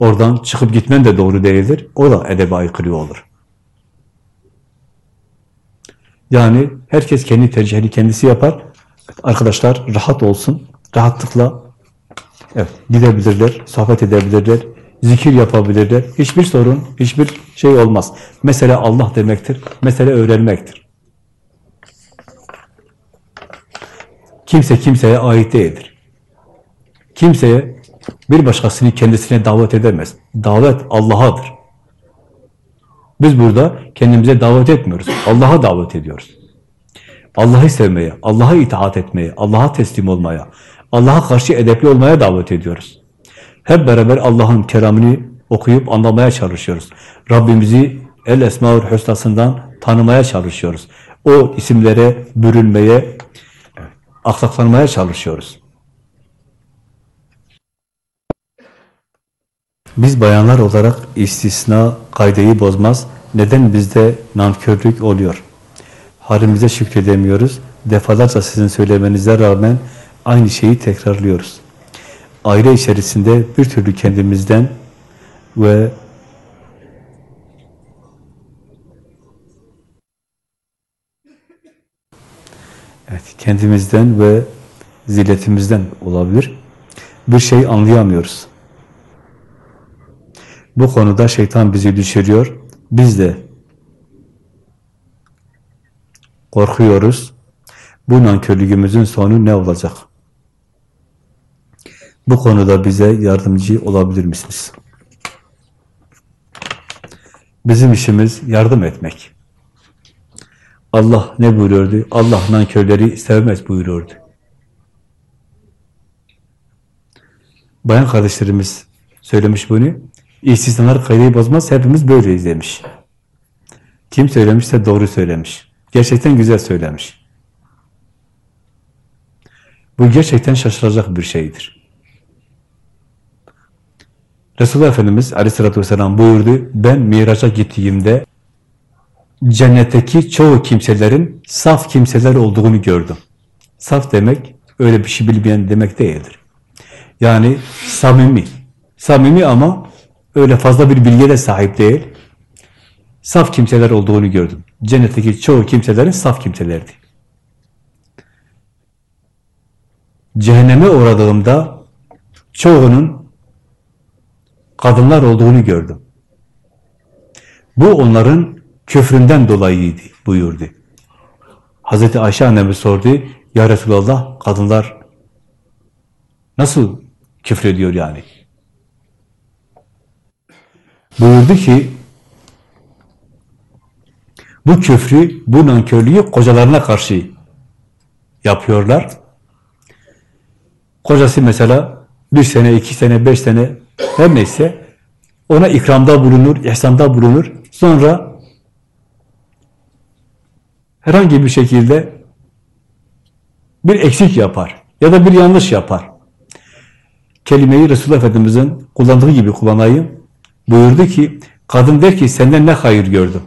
[SPEAKER 2] Oradan çıkıp gitmen de doğru değildir. O da edebe aykırı olur. Yani herkes kendi tercihini kendisi yapar. Arkadaşlar rahat olsun, rahatlıkla evet, gidebilirler, sohbet edebilirler, zikir yapabilirler. Hiçbir sorun, hiçbir şey olmaz. Mesele Allah demektir, mesele öğrenmektir. Kimse kimseye ait değildir. Kimseye bir başkasını kendisine davet edemez. Davet Allah'adır. Biz burada kendimize davet etmiyoruz. Allah'a davet ediyoruz. Allah'ı sevmeye, Allah'a itaat etmeye, Allah'a teslim olmaya, Allah'a karşı edepli olmaya davet ediyoruz. Hep beraber Allah'ın keramını okuyup anlamaya çalışıyoruz. Rabbimizi El Esmaül Hüsna'sından tanımaya çalışıyoruz. O isimlere bürünmeye, aksaklanmaya çalışıyoruz. Biz bayanlar olarak istisna kaydeyi bozmaz. Neden bizde nankörlük oluyor? Halimize şükredemiyoruz. Defalarca sizin söylemenize rağmen aynı şeyi tekrarlıyoruz. Aile içerisinde bir türlü kendimizden ve evet, kendimizden ve zilletimizden olabilir. Bir şey anlayamıyoruz. Bu konuda şeytan bizi düşürüyor. Biz de korkuyoruz. Bu nankörlüğümüzün sonu ne olacak? Bu konuda bize yardımcı olabilir misiniz? Bizim işimiz yardım etmek. Allah ne buyuruyordu? Allah nankörleri sevmez buyuruyordu. Bayan kardeşlerimiz söylemiş bunu. İstisnalar kaydeyi bozmaz, hepimiz böyleyiz demiş. Kim söylemişse doğru söylemiş. Gerçekten güzel söylemiş. Bu gerçekten şaşıracak bir şeydir. Resulullah Efendimiz aleyhissalatü vesselam buyurdu, ben miraca gittiğimde cennetteki çoğu kimselerin saf kimseler olduğunu gördüm. Saf demek, öyle bir şey bilmeyen demek değildir. Yani samimi. Samimi ama öyle fazla bir bilgiye de sahip değil. Saf kimseler olduğunu gördüm. Cennetteki çoğu kimselerin saf kimselerdi. Cehenneme uğradığımda çoğunun kadınlar olduğunu gördüm. Bu onların küfründen dolayıydı buyurdu. Hazreti Ayşe annemiz sordu, Ya Resulallah kadınlar nasıl küfrediyor yani? Buyurdu ki, bu küfrü, bu nankörlüğü kocalarına karşı yapıyorlar. Kocası mesela bir sene, iki sene, beş sene her neyse ona ikramda bulunur, ihsanda bulunur. Sonra herhangi bir şekilde bir eksik yapar ya da bir yanlış yapar. Kelimeyi Resulullah Efendimiz'in kullandığı gibi kullanayım. Buyurdu ki, kadın der ki senden ne hayır gördüm?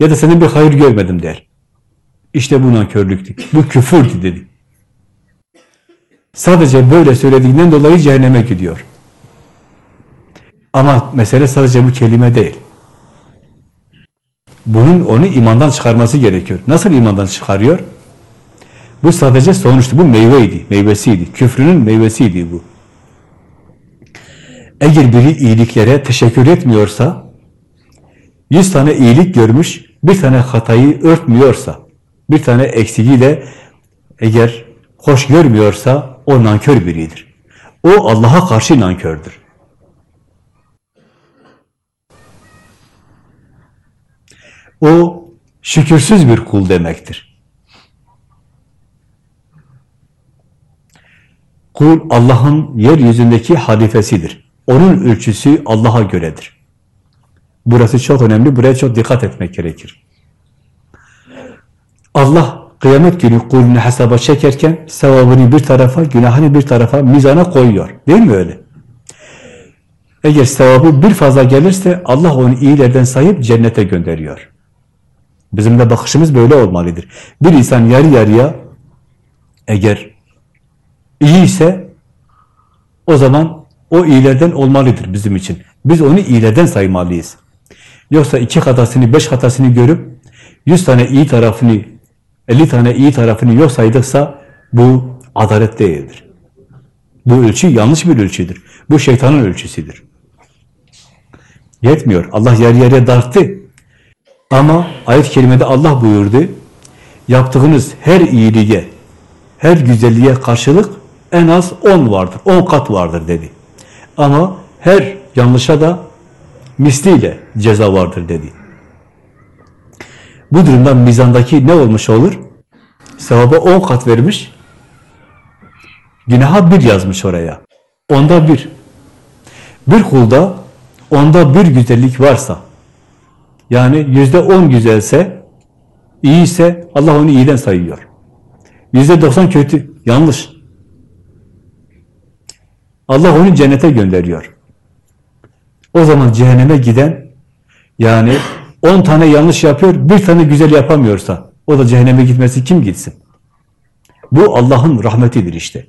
[SPEAKER 2] Ya da senden bir hayır görmedim der. İşte bu nankörlüktü. Bu küfürdü dedi. Sadece böyle söylediğinden dolayı cehenneme gidiyor. Ama mesele sadece bu kelime değil. Bunun onu imandan çıkarması gerekiyor. Nasıl imandan çıkarıyor? Bu sadece sonuçtu. Bu meyveydi, meyvesiydi. Küfrünün meyvesiydi bu. Eğer biri iyiliklere teşekkür etmiyorsa, yüz tane iyilik görmüş, bir tane hatayı örtmüyorsa, bir tane eksiğiyle eğer hoş görmüyorsa, o nankör biridir. O Allah'a karşı nankördür. O şükürsüz bir kul demektir. Kul Allah'ın yeryüzündeki halifesidir. Onun ölçüsü Allah'a göredir. Burası çok önemli. Buraya çok dikkat etmek gerekir. Allah kıyamet günü kulunu hesaba çekerken sevabını bir tarafa, günahını bir tarafa mizana koyuyor. Değil mi öyle? Eğer sevabı bir fazla gelirse Allah onu iyilerden sayıp cennete gönderiyor. Bizim de bakışımız böyle olmalıdır. Bir insan yarı yarıya eğer iyi ise o zaman o iyilerden olmalıdır bizim için. Biz onu iyilerden saymalıyız. Yoksa iki hatasını, beş hatasını görüp yüz tane iyi tarafını, elli tane iyi tarafını yok saydıksa bu adalet değildir. Bu ölçü yanlış bir ölçüdür. Bu şeytanın ölçüsüdür. Yetmiyor. Allah yer yere darttı. Ama ayet-i kerimede Allah buyurdu, yaptığınız her iyiliğe, her güzelliğe karşılık en az on vardır, on kat vardır dedi. Ama her yanlışa da misliyle ceza vardır dedi. Bu durumda mizandaki ne olmuş olur? Sevaba on kat vermiş, günaha bir yazmış oraya. Onda bir. Bir kulda onda bir güzellik varsa, yani yüzde on güzelse, iyi ise Allah onu iyiden sayıyor. Yüzde doksan kötü, yanlış. Allah onu cennete gönderiyor. O zaman cehenneme giden, yani on tane yanlış yapıyor, bir tane güzel yapamıyorsa, o da cehenneme gitmesi kim gitsin? Bu Allah'ın rahmetidir işte.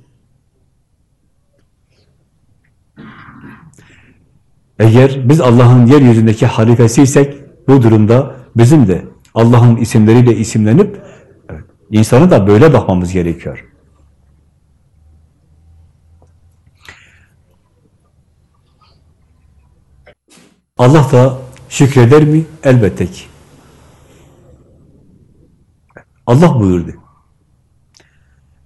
[SPEAKER 2] Eğer biz Allah'ın yeryüzündeki halifesiysek, bu durumda bizim de Allah'ın isimleriyle isimlenip evet, insana da böyle bakmamız gerekiyor. Allah da şükreder mi? Elbette ki. Allah buyurdu.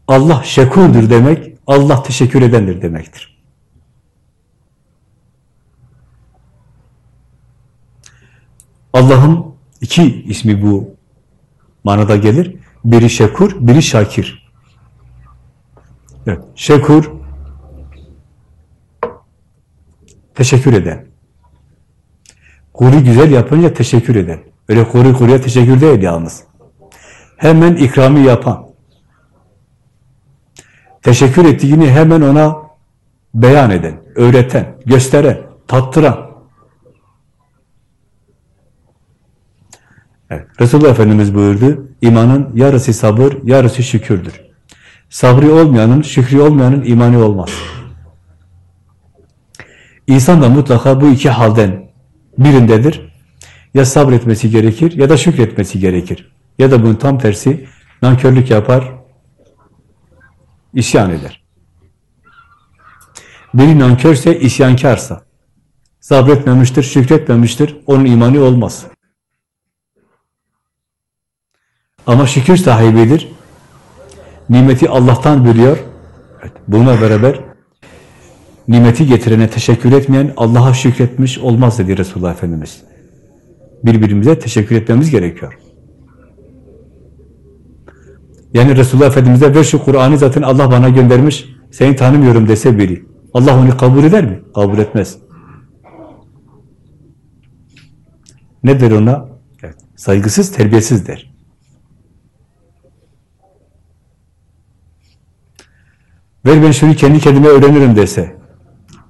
[SPEAKER 2] Allah şekurdur demek, Allah teşekkür edendir demektir. Allah'ın iki ismi bu manada gelir. Biri şekur, biri şakir. Evet, şekur teşekkür eden. Kuru güzel yapınca teşekkür eden. Öyle kuru kuruya teşekkür değil yalnız. Hemen ikramı yapan. Teşekkür ettiğini hemen ona beyan eden, öğreten, gösteren, tattıran. Evet, Resulullah Efendimiz buyurdu, imanın yarısı sabır, yarısı şükürdür. Sabrı olmayanın, şükrü olmayanın imanı olmaz. İnsan da mutlaka bu iki halden birindedir. Ya sabretmesi gerekir ya da şükretmesi gerekir. Ya da bunun tam tersi nankörlük yapar, isyan eder. Biri nankörse, isyankarsa, sabretmemiştir, şükretmemiştir, onun imanı olmaz. Ama şükür sahibidir. Nimeti Allah'tan biliyor. Evet, buna beraber nimeti getirene teşekkür etmeyen Allah'a şükretmiş olmaz dedi Resulullah Efendimiz. birbirimize teşekkür etmemiz gerekiyor. Yani Resulullah Efendimiz'e ver şu Kur'an'ı zaten Allah bana göndermiş, seni tanımıyorum dese biri. Allah onu kabul eder mi? Kabul etmez. Ne der ona? Evet, saygısız, terbiyesiz der. Ver ben şunu kendi kendime öğrenirim dese,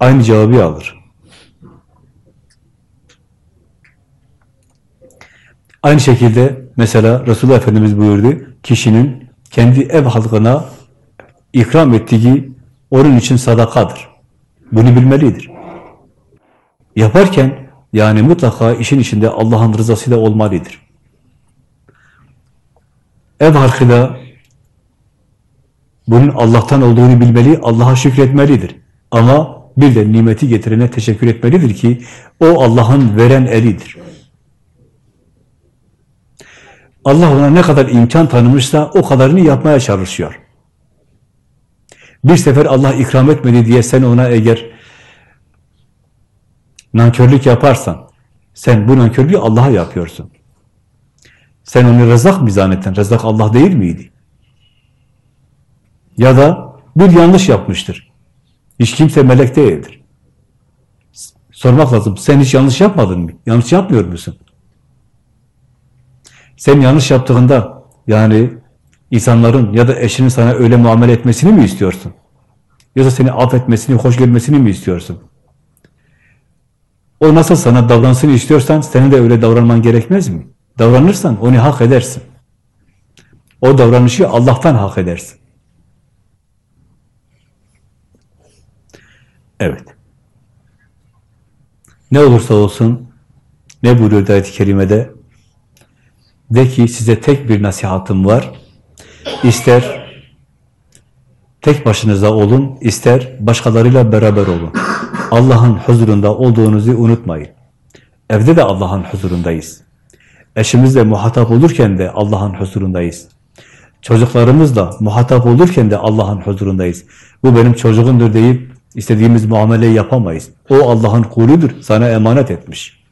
[SPEAKER 2] aynı cevabı alır. Aynı şekilde mesela Resulullah Efendimiz buyurdu, kişinin kendi ev halkına ikram ettiği onun için sadakadır. Bunu bilmelidir. Yaparken yani mutlaka işin içinde Allah'ın rızası da olmalıdır. Ev halkıyla bunun Allah'tan olduğunu bilmeli, Allah'a şükretmelidir. Ama bir de nimeti getirene teşekkür etmelidir ki o Allah'ın veren elidir. Allah ona ne kadar imkan tanımışsa o kadarını yapmaya çalışıyor. Bir sefer Allah ikram etmedi diye sen ona eğer nankörlük yaparsan, sen bu nankörlüğü Allah'a yapıyorsun. Sen onu rezak mı zannettin? Rezak Allah değil miydi? Ya da bir yanlış yapmıştır. Hiç kimse melek değildir. Sormak lazım. Sen hiç yanlış yapmadın mı? Yanlış yapmıyor musun? Sen yanlış yaptığında yani insanların ya da eşinin sana öyle muamele etmesini mi istiyorsun? Da seni affetmesini, hoş görmesini mi istiyorsun? O nasıl sana davransın istiyorsan senin de öyle davranman gerekmez mi? Davranırsan onu hak edersin. O davranışı Allah'tan hak edersin. Evet. Ne olursa olsun ne buyuruyor ayet-i kerimede? De ki size tek bir nasihatım var. İster tek başınıza olun, ister başkalarıyla beraber olun. Allah'ın huzurunda olduğunuzu unutmayın. Evde de Allah'ın huzurundayız. Eşimizle muhatap olurken de Allah'ın huzurundayız. Çocuklarımızla muhatap olurken de Allah'ın huzurundayız. Bu benim çocuğumdur deyip istediğimiz muameleyi yapamayız. O Allah'ın kuludur, sana emanet etmiş.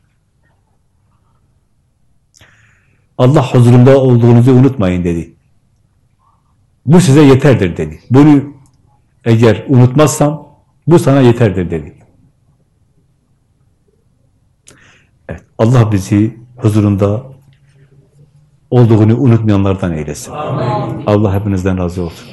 [SPEAKER 2] Allah huzurunda olduğunuzu unutmayın dedi. Bu size yeterdir dedi. Bunu eğer unutmazsam bu sana yeterdir dedi. Evet, Allah bizi huzurunda olduğunu unutmayanlardan eylesin. Amin. Allah hepinizden razı olsun.